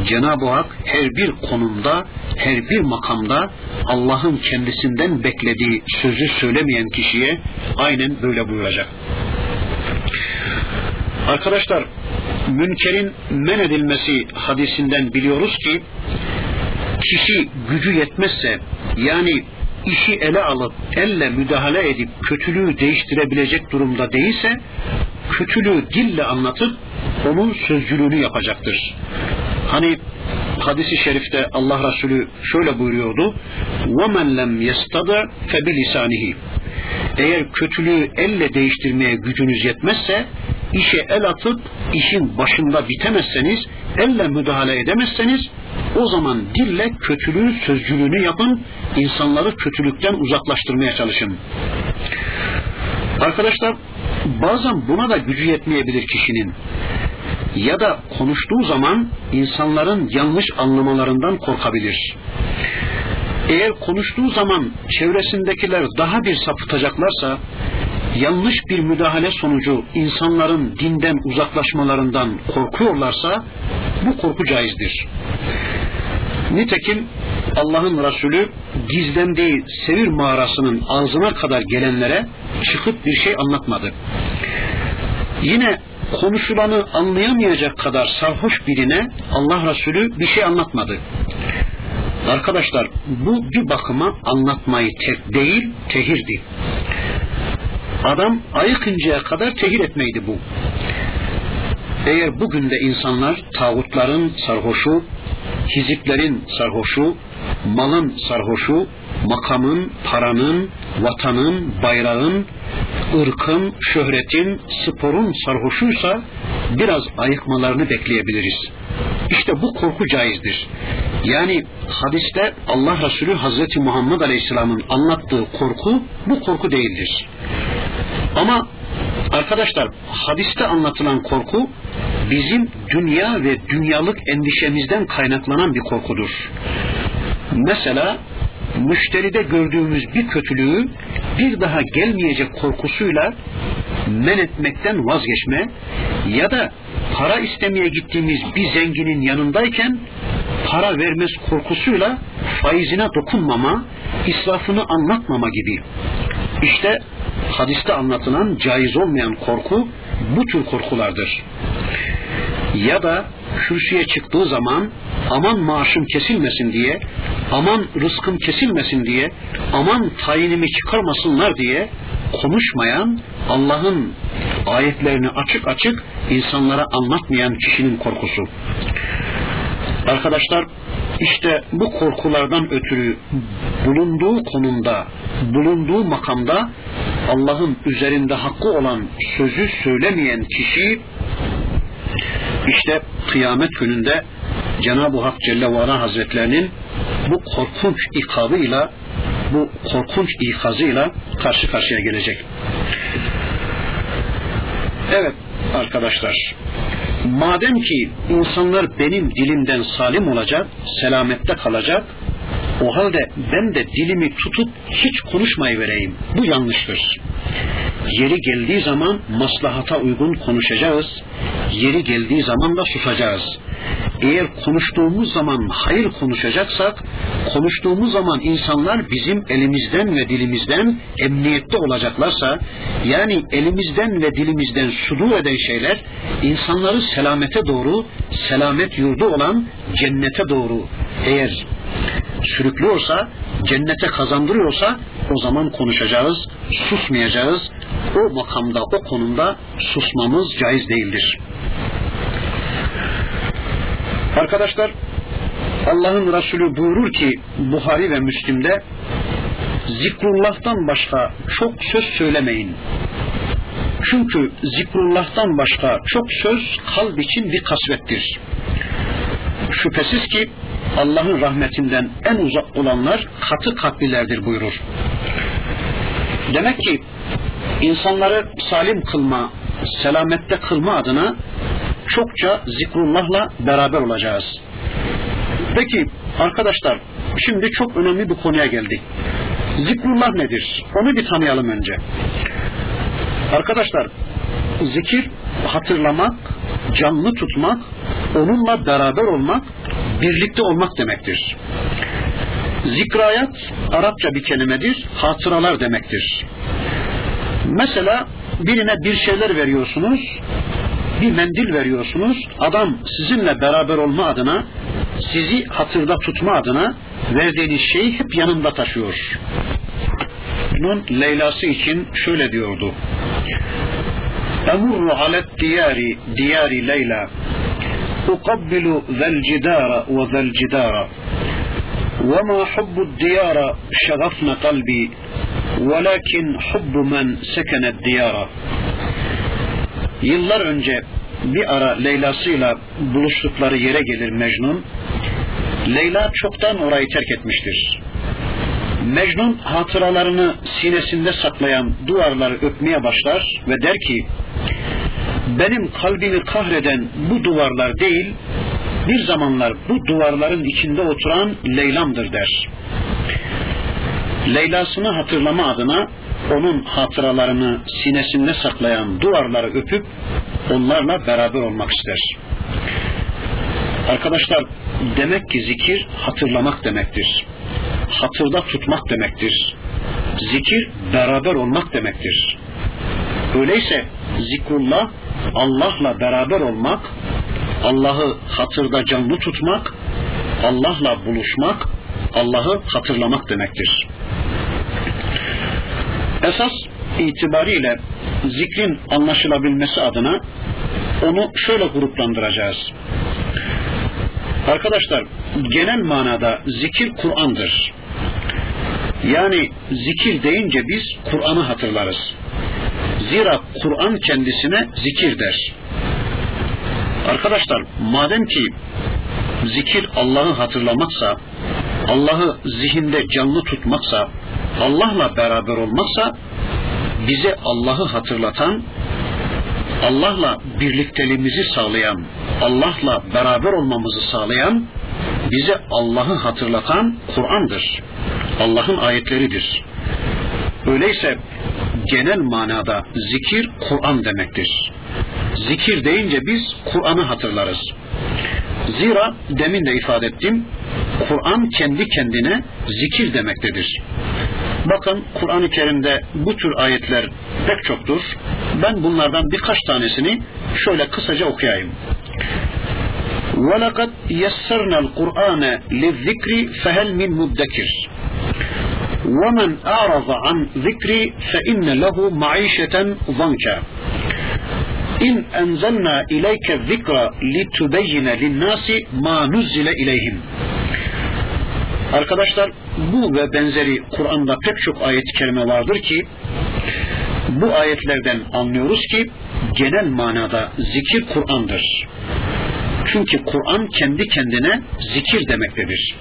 Cenab-ı Hak her bir konumda, her bir makamda Allah'ın kendisinden beklediği sözü söylemeyen kişiye aynen böyle buyuracak. Arkadaşlar, münkerin men edilmesi hadisinden biliyoruz ki kişi gücü yetmezse yani işi ele alıp elle müdahale edip kötülüğü değiştirebilecek durumda değilse kötülüğü dille anlatıp onun sözcülüğünü yapacaktır. Hani hadisi şerifte Allah Resulü şöyle buyuruyordu. وَمَنْ لَمْ يَسْتَدَ فَبِلِسَانِهِ Eğer kötülüğü elle değiştirmeye gücünüz yetmezse, işe el atıp işin başında bitemezseniz, elle müdahale edemezseniz, o zaman dille kötülüğün sözcülüğünü yapın, insanları kötülükten uzaklaştırmaya çalışın. Arkadaşlar bazen buna da gücü yetmeyebilir kişinin. Ya da konuştuğu zaman insanların yanlış anlamalarından korkabilir. Eğer konuştuğu zaman çevresindekiler daha bir sapıtacaklarsa, yanlış bir müdahale sonucu insanların dinden uzaklaşmalarından korkuyorlarsa bu korku caizdir. Nitekim Allah'ın Resulü gizlendiği Sevir mağarasının ağzına kadar gelenlere çıkıp bir şey anlatmadı. Yine konuşulanı anlayamayacak kadar sarhoş birine Allah Resulü bir şey anlatmadı. Arkadaşlar bu bir bakıma anlatmayı tek değil tehirdi. Adam ayıkıncaya kadar tehir etmeydi bu. Eğer bugün de insanlar tağutların sarhoşu, hiziplerin sarhoşu, malın sarhoşu, makamın, paranın, vatanın, bayrağın, ırkın, şöhretin, sporun sarhoşuysa biraz ayıkmalarını bekleyebiliriz. İşte bu korku caizdir. Yani hadiste Allah Resulü Hazreti Muhammed Aleyhisselam'ın anlattığı korku bu korku değildir. Ama arkadaşlar hadiste anlatılan korku bizim dünya ve dünyalık endişemizden kaynaklanan bir korkudur. Mesela müşteride gördüğümüz bir kötülüğü bir daha gelmeyecek korkusuyla men etmekten vazgeçme ya da para istemeye gittiğimiz bir zenginin yanındayken para vermez korkusuyla faizine dokunmama, israfını anlatmama gibi. İşte hadiste anlatılan caiz olmayan korku bu tür korkulardır. Ya da kürsüye çıktığı zaman aman maaşım kesilmesin diye, aman rızkım kesilmesin diye, aman tayinimi çıkarmasınlar diye konuşmayan, Allah'ın ayetlerini açık açık insanlara anlatmayan kişinin korkusu. Arkadaşlar işte bu korkulardan ötürü bulunduğu konumda, bulunduğu makamda Allah'ın üzerinde hakkı olan sözü söylemeyen kişi işte kıyamet gününde Cenab-ı Hak Celle ve Ala Hazretlerinin bu korkunç ikabıyla bu korkunç ikazıyla karşı karşıya gelecek. Evet arkadaşlar madem ki insanlar benim dilimden salim olacak, selamette kalacak, o halde ben de dilimi tutup hiç konuşmayı vereyim. Bu yanlıştır. Yeri geldiği zaman maslahata uygun konuşacağız. Yeri geldiği zaman da susacağız. eğer konuştuğumuz zaman hayır konuşacaksak, konuştuğumuz zaman insanlar bizim elimizden ve dilimizden emniyette olacaklarsa, yani elimizden ve dilimizden sudur eden şeyler, insanları selamete doğru, selamet yurdu olan cennete doğru eğer sürüklüyorsa, cennete kazandırıyorsa o zaman konuşacağız, susmayacağız. O makamda, o konumda susmamız caiz değildir. Arkadaşlar Allah'ın Resulü buyurur ki Buhari ve Müslim'de zikrullah'tan başka çok söz söylemeyin. Çünkü zikrullah'tan başka çok söz kalp için bir kasvettir. Şüphesiz ki Allah'ın rahmetinden en uzak olanlar katı kalplilerdir buyurur. Demek ki insanları salim kılma, selamette kılma adına çokça zikrullahla beraber olacağız. Peki arkadaşlar şimdi çok önemli bir konuya geldik. Zikrullah nedir? Onu bir tanıyalım önce. Arkadaşlar zikir hatırlamak, canlı tutmak, onunla beraber olmak, birlikte olmak demektir. Zikrayat Arapça bir kelimedir, hatıralar demektir. Mesela birine bir şeyler veriyorsunuz, bir mendil veriyorsunuz. Adam sizinle beraber olma adına, sizi hatırda tutma adına verdiğiniz şeyi hep yanında taşıyor. Bunun Leyla'sı için şöyle diyordu. Emurru alet diyari diyari Leyla أقبل ذا الجدار وذا الجدار وما حب الديار شغفن قلبي ولكن حب من سكن الديار Yıllar önce bir ara Leyla'sıyla buluştukları yere gelir Mecnun. Leyla çoktan orayı terk etmiştir. Mecnun hatıralarını sinesinde saklayan duvarları öpmeye başlar ve der ki benim kalbimi kahreden bu duvarlar değil bir zamanlar bu duvarların içinde oturan Leyla'mdır der. Leyla'sını hatırlama adına onun hatıralarını sinesinde saklayan duvarları öpüp onlarla beraber olmak ister. Arkadaşlar demek ki zikir hatırlamak demektir. Hatırda tutmak demektir. Zikir beraber olmak demektir. Öyleyse zikrullah Allah'la beraber olmak, Allah'ı hatırda canlı tutmak, Allah'la buluşmak, Allah'ı hatırlamak demektir. Esas itibariyle zikrin anlaşılabilmesi adına onu şöyle gruplandıracağız. Arkadaşlar genel manada zikir Kur'an'dır. Yani zikir deyince biz Kur'an'ı hatırlarız. Zira Kur'an kendisine zikir der. Arkadaşlar madem ki zikir Allah'ı hatırlamaksa, Allah'ı zihinde canlı tutmaksa, Allah'la beraber olmaksa bize Allah'ı hatırlatan, Allah'la birlikteliğimizi sağlayan, Allah'la beraber olmamızı sağlayan, bize Allah'ı hatırlatan Kur'an'dır. Allah'ın ayetleridir. Öyleyse genel manada zikir Kur'an demektir. Zikir deyince biz Kur'an'ı hatırlarız. Zira demin de ifade ettim, Kur'an kendi kendine zikir demektedir. Bakın Kur'an-ı Kerim'de bu tür ayetler pek çoktur. Ben bunlardan birkaç tanesini şöyle kısaca okuyayım. وَلَقَدْ يَسَّرْنَا الْقُرْآنَ لِلذِّكْرِ فَهَلْ مِنْ مُدَّكِرٍ وَمَنْ أَعْرَضَ عَنْ ذِكْرِ فَإِنَّ لَهُ مَعِيشَةً ضَنْكًا İn enzelna ileyke zikra litubeyyine linnâsi ma nuzzile ileyhim. Arkadaşlar bu ve benzeri Kur'an'da pek çok ayet-i kerime vardır ki bu ayetlerden anlıyoruz ki genel manada zikir Kur'an'dır. Çünkü Kur'an kendi kendine zikir demektedir.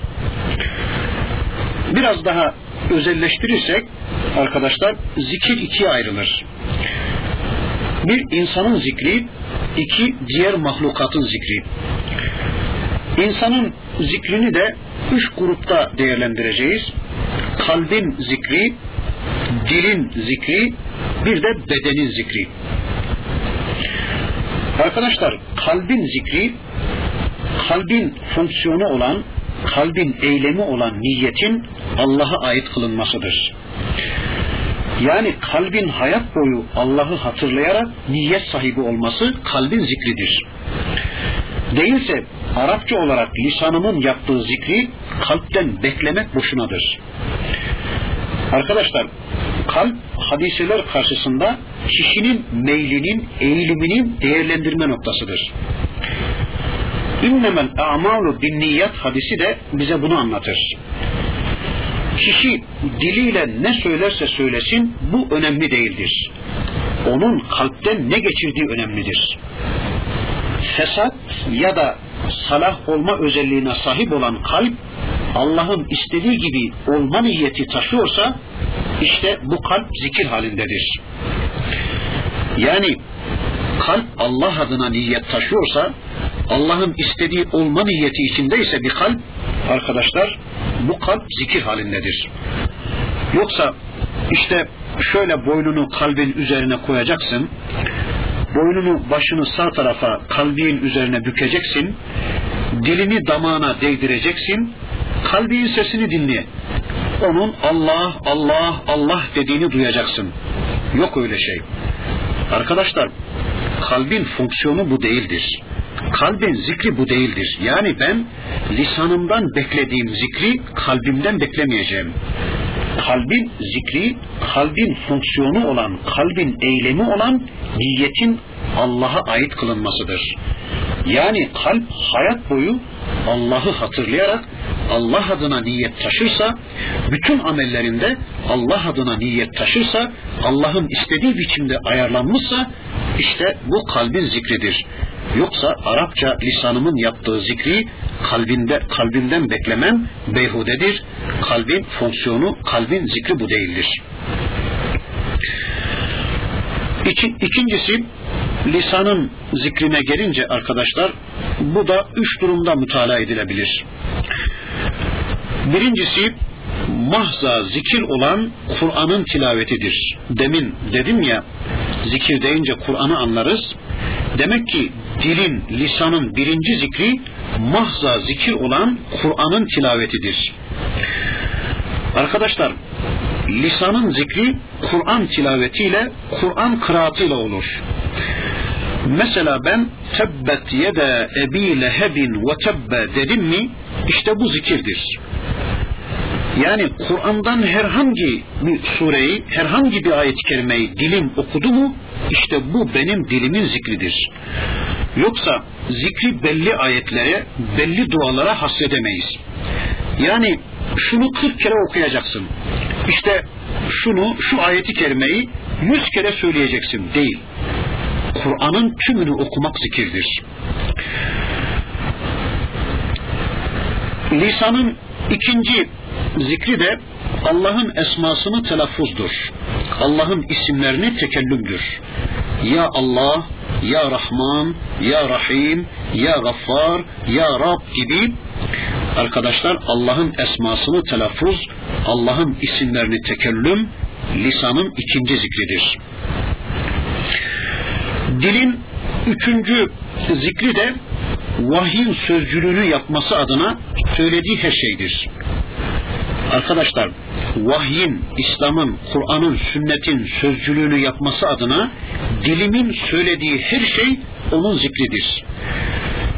Biraz daha özelleştirirsek arkadaşlar zikir ikiye ayrılır. Bir insanın zikri, iki diğer mahlukatın zikri. İnsanın zikrini de üç grupta değerlendireceğiz. Kalbin zikri, dilin zikri, bir de bedenin zikri. Arkadaşlar kalbin zikri, kalbin fonksiyonu olan, kalbin eylemi olan niyetin Allah'a ait kılınmasıdır. Yani kalbin hayat boyu Allah'ı hatırlayarak niyet sahibi olması kalbin zikridir. Değilse Arapça olarak lisanımın yaptığı zikri kalpten beklemek boşunadır. Arkadaşlar kalp hadiseler karşısında kişinin meylinin, eğiliminin değerlendirme noktasıdır. İnnemel a'malu bin niyet hadisi de bize bunu anlatır. Kişi diliyle ne söylerse söylesin bu önemli değildir. Onun kalpten ne geçirdiği önemlidir. Fesat ya da salah olma özelliğine sahip olan kalp Allah'ın istediği gibi olma niyeti taşıyorsa işte bu kalp zikir halindedir. Yani kalp Allah adına niyet taşıyorsa Allah'ın istediği olma niyeti içindeyse bir kalp arkadaşlar bu kalp zikir halindedir. Yoksa işte şöyle boynunu kalbin üzerine koyacaksın. Boynunu başını sağ tarafa kalbin üzerine bükeceksin. Dilini damağına değdireceksin. Kalbin sesini dinle. Onun Allah, Allah, Allah dediğini duyacaksın. Yok öyle şey. Arkadaşlar kalbin fonksiyonu bu değildir. Kalbin zikri bu değildir. Yani ben lisanımdan beklediğim zikri kalbimden beklemeyeceğim. Kalbin zikri, kalbin fonksiyonu olan, kalbin eylemi olan niyetin Allah'a ait kılınmasıdır. Yani kalp hayat boyu Allah'ı hatırlayarak Allah adına niyet taşırsa, bütün amellerinde Allah adına niyet taşırsa, Allah'ın istediği biçimde ayarlanmışsa, işte bu kalbin zikridir. Yoksa Arapça lisanımın yaptığı zikri kalbinde kalbinden beklemem beyhudedir. Kalbin fonksiyonu, kalbin zikri bu değildir. İki, ikincisi lisanın zikrine gelince arkadaşlar bu da üç durumda mütalaa edilebilir. Birincisi mahza zikir olan Kur'an'ın tilavetidir. Demin dedim ya zikir deyince Kur'an'ı anlarız. Demek ki dilin, lisanın birinci zikri mahza zikir olan Kur'an'ın tilavetidir. Arkadaşlar lisanın zikri Kur'an tilavetiyle, Kur'an kıraatıyla olur. Mesela ben tebbet yede ebi lehebin ve tebbe dedim mi işte bu zikirdir. Yani Kur'an'dan herhangi bir sureyi, herhangi bir ayet-i kerimeyi dilim okudu mu işte bu benim dilimin zikridir. Yoksa zikri belli ayetlere, belli dualara hasredemeyiz. Yani şunu 40 kere okuyacaksın. İşte şunu, şu ayeti kerimeyi 100 kere söyleyeceksin değil. Kur'an'ın tümünü okumak zikirdir. Lisanın ikinci zikri de Allah'ın esmasını telaffuzdur. Allah'ın isimlerini tekellümdür. Ya Allah, Ya Rahman, Ya Rahim, Ya Gaffar, Ya Rab gibi arkadaşlar Allah'ın esmasını telaffuz, Allah'ın isimlerini tekellüm, lisanın ikinci zikridir. Dilin üçüncü zikri de vahyin sözcülüğünü yapması adına söylediği her şeydir. Arkadaşlar vahyin, İslam'ın, Kur'an'ın, sünnetin sözcülüğünü yapması adına dilimin söylediği her şey onun zikridir.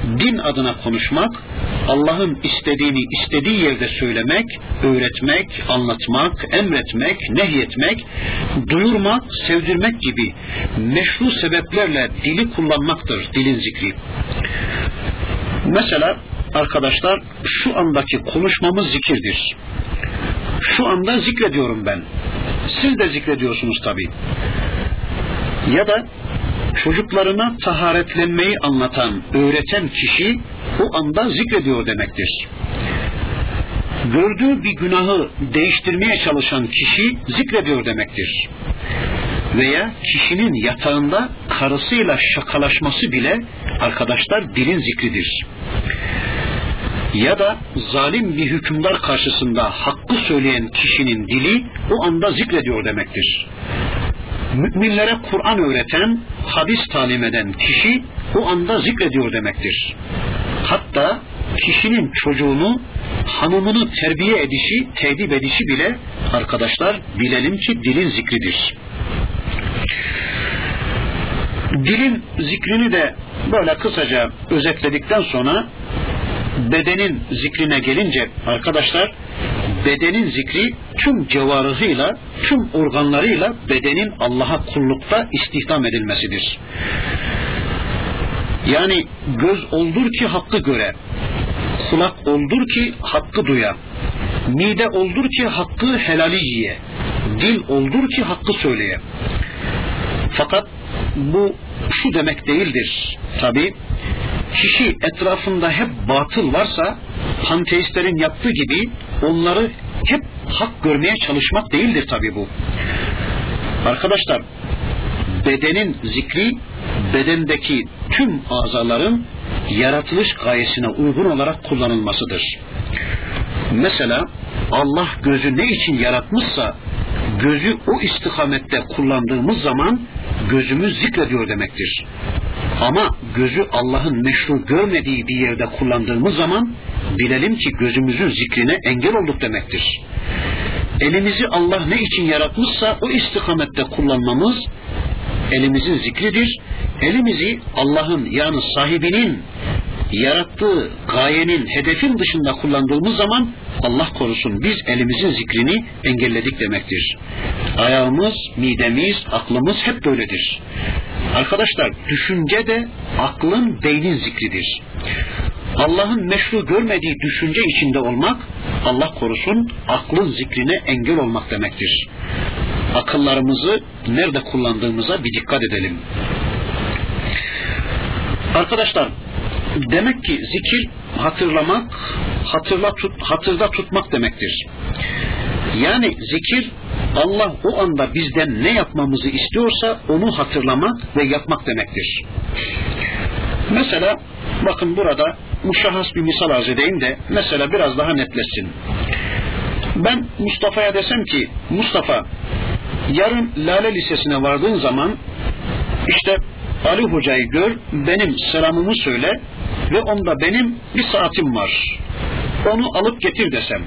Din adına konuşmak, Allah'ın istediğini istediği yerde söylemek, öğretmek, anlatmak, emretmek, nehyetmek, duyurmak, sevdirmek gibi meşru sebeplerle dili kullanmaktır dilin zikri. Mesela arkadaşlar şu andaki konuşmamız zikirdir. Şu anda zikrediyorum ben. Siz de zikrediyorsunuz tabi. Ya da çocuklarına taharetlenmeyi anlatan, öğreten kişi o anda zikrediyor demektir. Gördüğü bir günahı değiştirmeye çalışan kişi zikrediyor demektir. Veya kişinin yatağında karısıyla şakalaşması bile arkadaşlar dilin zikridir ya da zalim bir hükümdar karşısında hakkı söyleyen kişinin dili o anda zikrediyor demektir. Müminlere Kur'an öğreten, hadis talim eden kişi o anda zikrediyor demektir. Hatta kişinin çocuğunu hanımını terbiye edişi, tedip edişi bile arkadaşlar bilelim ki dilin zikridir. Dilin zikrini de böyle kısaca özetledikten sonra bedenin zikrine gelince arkadaşlar bedenin zikri tüm cevarıhıyla, tüm organlarıyla bedenin Allah'a kullukta istihdam edilmesidir. Yani göz oldur ki hakkı göre, kulak oldur ki hakkı duya, mide oldur ki hakkı helali yiye, dil oldur ki hakkı söyleye. Fakat bu şu demek değildir. Tabi kişi etrafında hep batıl varsa panteistlerin yaptığı gibi onları hep hak görmeye çalışmak değildir tabi bu. Arkadaşlar bedenin zikri bedendeki tüm azaların yaratılış gayesine uygun olarak kullanılmasıdır. Mesela Allah gözü ne için yaratmışsa gözü o istikamette kullandığımız zaman gözümüz zikrediyor demektir. Ama gözü Allah'ın meşru görmediği bir yerde kullandığımız zaman bilelim ki gözümüzün zikrine engel olduk demektir. Elimizi Allah ne için yaratmışsa o istikamette kullanmamız elimizin zikridir. Elimizi Allah'ın yani sahibinin yarattığı gayenin, hedefin dışında kullandığımız zaman Allah korusun biz elimizin zikrini engelledik demektir. Ayağımız, midemiz, aklımız hep böyledir. Arkadaşlar düşünce de aklın, beynin zikridir. Allah'ın meşru görmediği düşünce içinde olmak, Allah korusun aklın zikrine engel olmak demektir. Akıllarımızı nerede kullandığımıza bir dikkat edelim. Arkadaşlar demek ki zikir hatırlamak, hatırla tut, hatırda tutmak demektir. Yani zikir Allah o anda bizden ne yapmamızı istiyorsa onu hatırlamak ve yapmak demektir. Mesela bakın burada muşahhas bir misal arz edeyim de mesela biraz daha netleşsin. Ben Mustafa'ya desem ki Mustafa yarın Lale Lisesi'ne vardığın zaman işte Ali Hoca'yı gör, benim selamımı söyle ve onda benim bir saatim var. Onu alıp getir desem.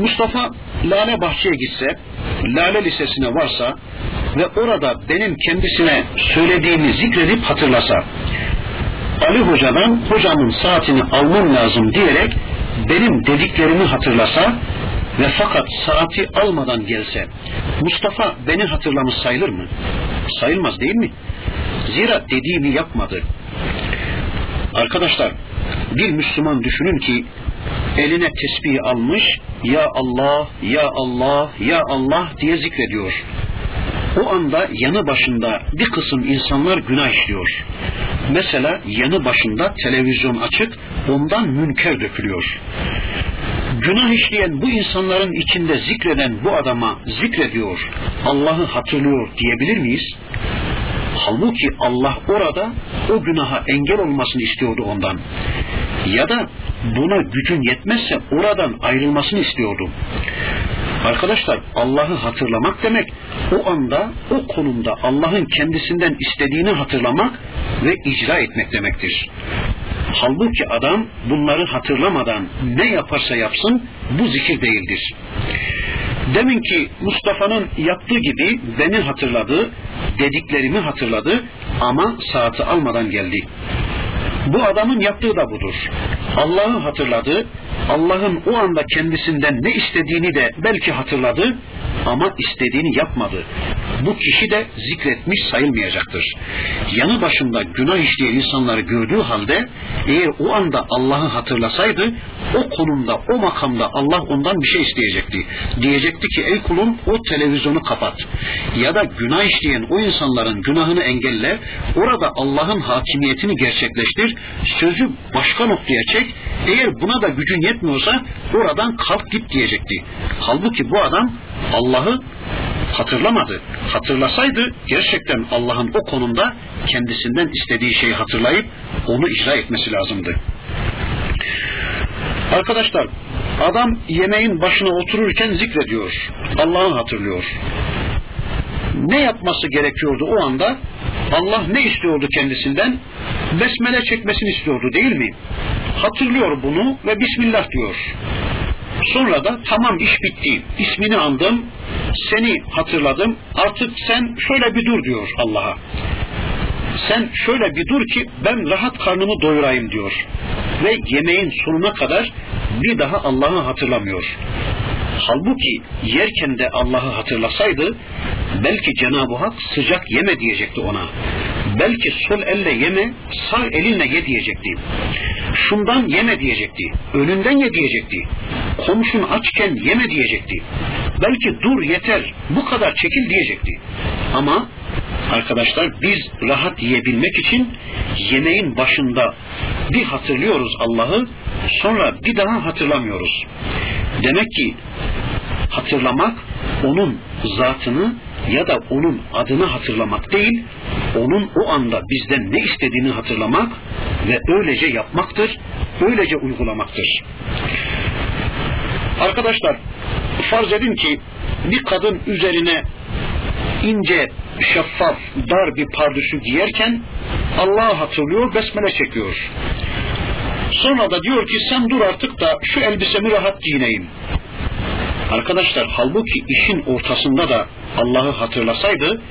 Mustafa Lale Bahçe'ye gitse, Lale Lisesi'ne varsa ve orada benim kendisine söylediğimi zikredip hatırlasa, Ali Hoca'dan hocamın saatini almam lazım diyerek benim dediklerimi hatırlasa ve fakat saati almadan gelse Mustafa beni hatırlamış sayılır mı? Sayılmaz değil mi? Zira dediğimi yapmadı. Arkadaşlar bir Müslüman düşünün ki eline tesbih almış ya Allah ya Allah ya Allah diye zikrediyor. O anda yanı başında bir kısım insanlar günah işliyor. Mesela yanı başında televizyon açık ondan münker dökülüyor. Günah işleyen bu insanların içinde zikreden bu adama zikrediyor, Allah'ı hatırlıyor diyebilir miyiz? Halbuki Allah orada o günaha engel olmasını istiyordu ondan. Ya da buna gücün yetmezse oradan ayrılmasını istiyordu. Arkadaşlar Allah'ı hatırlamak demek o anda o konumda Allah'ın kendisinden istediğini hatırlamak ve icra etmek demektir. Halbuki adam bunları hatırlamadan ne yaparsa yapsın bu zikir değildir. Demin ki Mustafa'nın yaptığı gibi beni hatırladı, dediklerimi hatırladı ama saati almadan geldi. Bu adamın yaptığı da budur. Allah'ı hatırladı, Allah'ın o anda kendisinden ne istediğini de belki hatırladı ama istediğini yapmadı. Bu kişi de zikretmiş sayılmayacaktır. Yanı başında günah işleyen insanları gördüğü halde eğer o anda Allah'ı hatırlasaydı o konumda, o makamda Allah ondan bir şey isteyecekti. Diyecekti ki ey kulum o televizyonu kapat. Ya da günah işleyen o insanların günahını engelle, orada Allah'ın hakimiyetini gerçekleştir, sözü başka noktaya çek, eğer buna da gücün yetmiyorsa oradan kalk git diyecekti. Halbuki bu adam Allah'ı hatırlamadı. Hatırlasaydı gerçekten Allah'ın o konumda kendisinden istediği şeyi hatırlayıp onu icra etmesi lazımdı. Arkadaşlar adam yemeğin başına otururken zikrediyor. Allah'ı hatırlıyor. Ne yapması gerekiyordu o anda? Allah ne istiyordu kendisinden? besmele çekmesini istiyordu değil mi? Hatırlıyor bunu ve Bismillah diyor. Sonra da tamam iş bitti. İsmini andım, seni hatırladım. Artık sen şöyle bir dur diyor Allah'a. Sen şöyle bir dur ki ben rahat karnımı doyurayım diyor. Ve yemeğin sonuna kadar bir daha Allah'ı hatırlamıyor. Halbuki yerken de Allah'ı hatırlasaydı belki Cenab-ı Hak sıcak yeme diyecekti ona. Belki sol elle yeme, sağ elinle ye diyecekti. Şundan yeme diyecekti. Önünden ye diyecekti. Komşun açken yeme diyecekti. Belki dur yeter, bu kadar çekil diyecekti. Ama arkadaşlar biz rahat yiyebilmek için yemeğin başında bir hatırlıyoruz Allah'ı, sonra bir daha hatırlamıyoruz. Demek ki hatırlamak onun zatını ya da onun adını hatırlamak değil, onun o anda bizden ne istediğini hatırlamak ve öylece yapmaktır, öylece uygulamaktır. Arkadaşlar, farz edin ki bir kadın üzerine ince, şeffaf, dar bir pardüsü giyerken Allah'ı hatırlıyor, besmele çekiyor. Sonra da diyor ki sen dur artık da şu elbisemi rahat giyineyim. Arkadaşlar halbuki işin ortasında da Allah'ı hatırlasaydı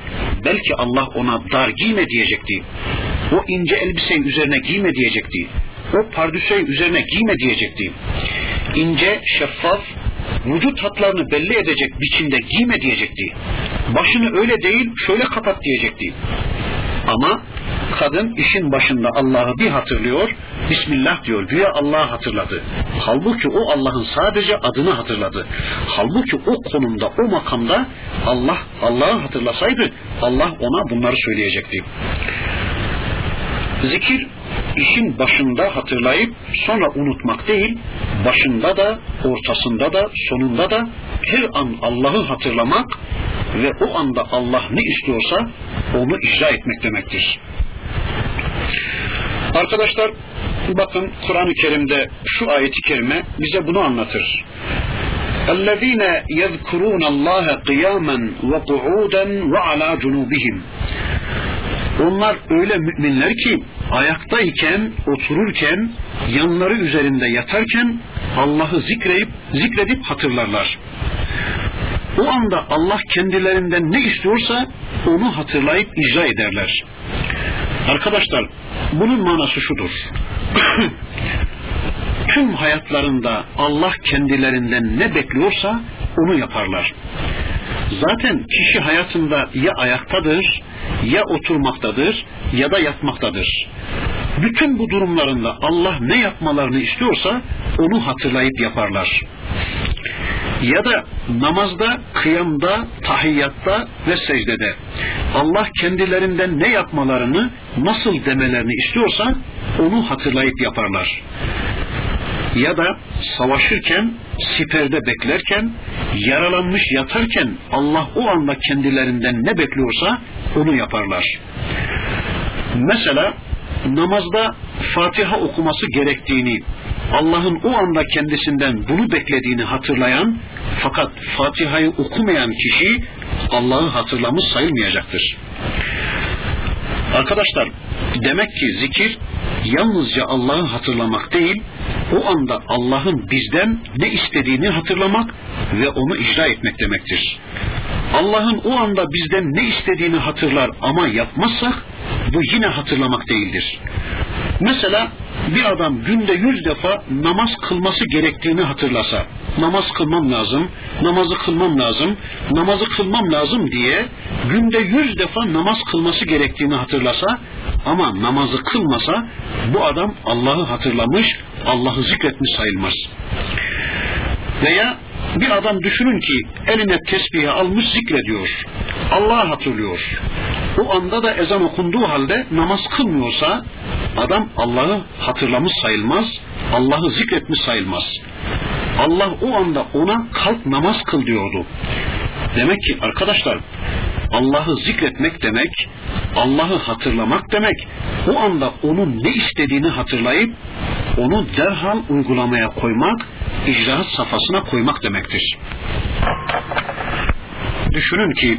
belki Allah ona dar giyme diyecekti. O ince elbiseyi üzerine giyme diyecekti. O pardüseyi üzerine giyme diyecekti. İnce, şeffaf, vücut hatlarını belli edecek biçimde giyme diyecekti. Başını öyle değil şöyle kapat diyecekti. Ama kadın işin başında Allah'ı bir hatırlıyor, Bismillah diyor, güya Allah'ı hatırladı. Halbuki o Allah'ın sadece adını hatırladı. Halbuki o konumda, o makamda Allah Allah'ı hatırlasaydı Allah ona bunları söyleyecekti. Zikir işin başında hatırlayıp sonra unutmak değil, başında da, ortasında da, sonunda da her an Allah'ı hatırlamak ve o anda Allah ne istiyorsa onu icra etmek demektir. Arkadaşlar bakın Kur'an-ı Kerim'de şu ayeti kerime bize bunu anlatır. اَلَّذ۪ينَ يَذْكُرُونَ اللّٰهَ قِيَامًا وَقُعُودًا وَعَلَى جُنُوبِهِمْ onlar öyle müminler ki ayaktayken, otururken, yanları üzerinde yatarken Allah'ı zikreyip, zikredip hatırlarlar. O anda Allah kendilerinden ne istiyorsa onu hatırlayıp icra ederler. Arkadaşlar bunun manası şudur. Tüm hayatlarında Allah kendilerinden ne bekliyorsa onu yaparlar. Zaten kişi hayatında ya ayaktadır, ya oturmaktadır, ya da yatmaktadır. Bütün bu durumlarında Allah ne yapmalarını istiyorsa onu hatırlayıp yaparlar ya da namazda, kıyamda, tahiyyatta ve secdede Allah kendilerinden ne yapmalarını, nasıl demelerini istiyorsa onu hatırlayıp yaparlar. Ya da savaşırken, siperde beklerken, yaralanmış yatarken Allah o anda kendilerinden ne bekliyorsa onu yaparlar. Mesela namazda Fatiha okuması gerektiğini, Allah'ın o anda kendisinden bunu beklediğini hatırlayan fakat Fatiha'yı okumayan kişi Allah'ı hatırlamış sayılmayacaktır. Arkadaşlar demek ki zikir yalnızca Allah'ı hatırlamak değil, o anda Allah'ın bizden ne istediğini hatırlamak ve onu icra etmek demektir. Allah'ın o anda bizden ne istediğini hatırlar ama yapmazsak bu yine hatırlamak değildir. Mesela bir adam günde yüz defa namaz kılması gerektiğini hatırlasa, namaz kılmam lazım, namazı kılmam lazım, namazı kılmam lazım diye günde yüz defa namaz kılması gerektiğini hatırlasa ama namazı kılmasa bu adam Allah'ı hatırlamış, Allah'ı zikretmiş sayılmaz. Veya bir adam düşünün ki eline tesbihi almış zikrediyor. Allah'ı hatırlıyor. O anda da ezan okunduğu halde namaz kılmıyorsa adam Allah'ı hatırlamış sayılmaz, Allah'ı zikretmiş sayılmaz. Allah o anda ona kalk namaz kıl diyordu. Demek ki arkadaşlar Allah'ı zikretmek demek, Allah'ı hatırlamak demek, o anda onun ne istediğini hatırlayıp onu derhal uygulamaya koymak, icraat safhasına koymak demektir. Düşünün ki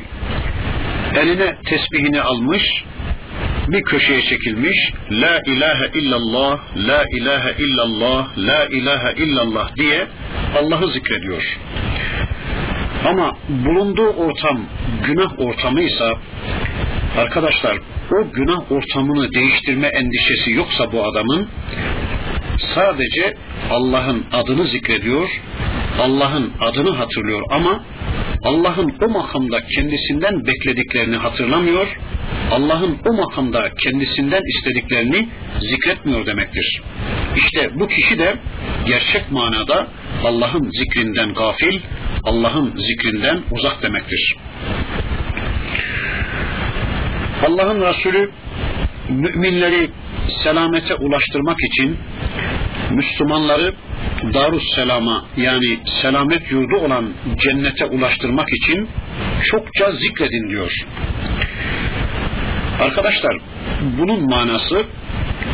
eline tesbihini almış, bir köşeye çekilmiş La ilahe illallah, La ilahe illallah, La ilahe illallah diye Allah'ı zikrediyor. Ama bulunduğu ortam günah ortamıysa arkadaşlar o günah ortamını değiştirme endişesi yoksa bu adamın sadece Allah'ın adını zikrediyor, Allah'ın adını hatırlıyor ama Allah'ın o makamda kendisinden beklediklerini hatırlamıyor, Allah'ın o makamda kendisinden istediklerini zikretmiyor demektir. İşte bu kişi de gerçek manada Allah'ın zikrinden gafil, Allah'ın zikrinden uzak demektir. Allah'ın Resulü müminleri selamete ulaştırmak için Müslümanları Darusselam'a yani selamet yurdu olan cennete ulaştırmak için çokça zikredin diyor. Arkadaşlar bunun manası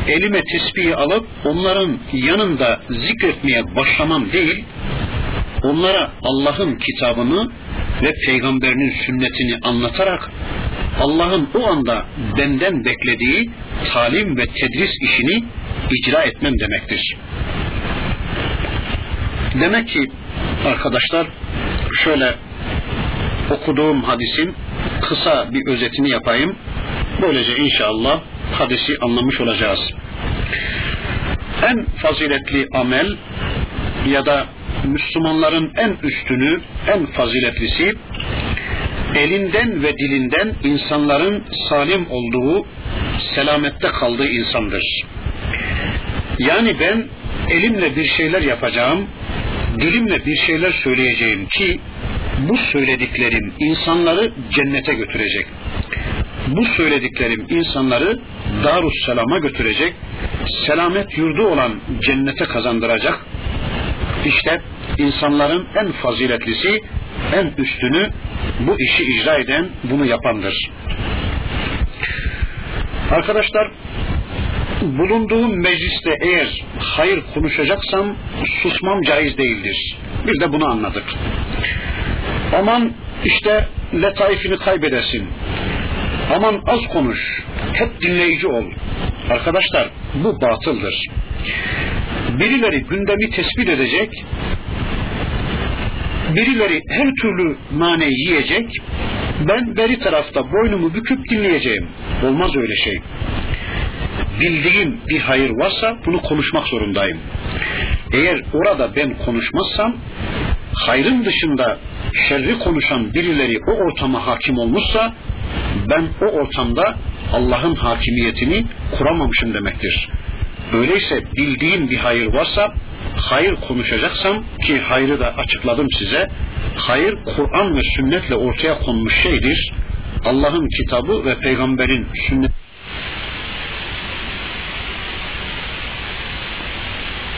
elime tesbihi alıp onların yanında zikretmeye başlamam değil, onlara Allah'ın kitabını ve peygamberinin sünnetini anlatarak Allah'ın o anda benden beklediği talim ve tedris işini icra etmem demektir. Demek ki arkadaşlar şöyle okuduğum hadisin kısa bir özetini yapayım. Böylece inşallah hadisi anlamış olacağız. En faziletli amel ya da Müslümanların en üstünü, en faziletlisi elinden ve dilinden insanların salim olduğu, selamette kaldığı insandır. Yani ben elimle bir şeyler yapacağım, dilimle bir şeyler söyleyeceğim ki bu söylediklerim insanları cennete götürecek. Bu söylediklerim insanları Darussalam'a götürecek, selamet yurdu olan cennete kazandıracak. İşte insanların en faziletlisi, en üstünü bu işi icra eden, bunu yapandır. Arkadaşlar bulunduğum mecliste eğer hayır konuşacaksam susmam caiz değildir. Bir de bunu anladık. Aman işte letaifini kaybedesin. Aman az konuş. Hep dinleyici ol. Arkadaşlar bu batıldır. Birileri gündemi tespit edecek, birileri her türlü nane yiyecek, ben beri tarafta boynumu büküp dinleyeceğim. Olmaz öyle şey bildiğim bir hayır varsa bunu konuşmak zorundayım. Eğer orada ben konuşmazsam hayrın dışında şerri konuşan birileri o ortama hakim olmuşsa ben o ortamda Allah'ın hakimiyetini kuramamışım demektir. Öyleyse bildiğim bir hayır varsa hayır konuşacaksam ki hayrı da açıkladım size. Hayır Kur'an ve sünnetle ortaya konmuş şeydir. Allah'ın kitabı ve peygamberin sünneti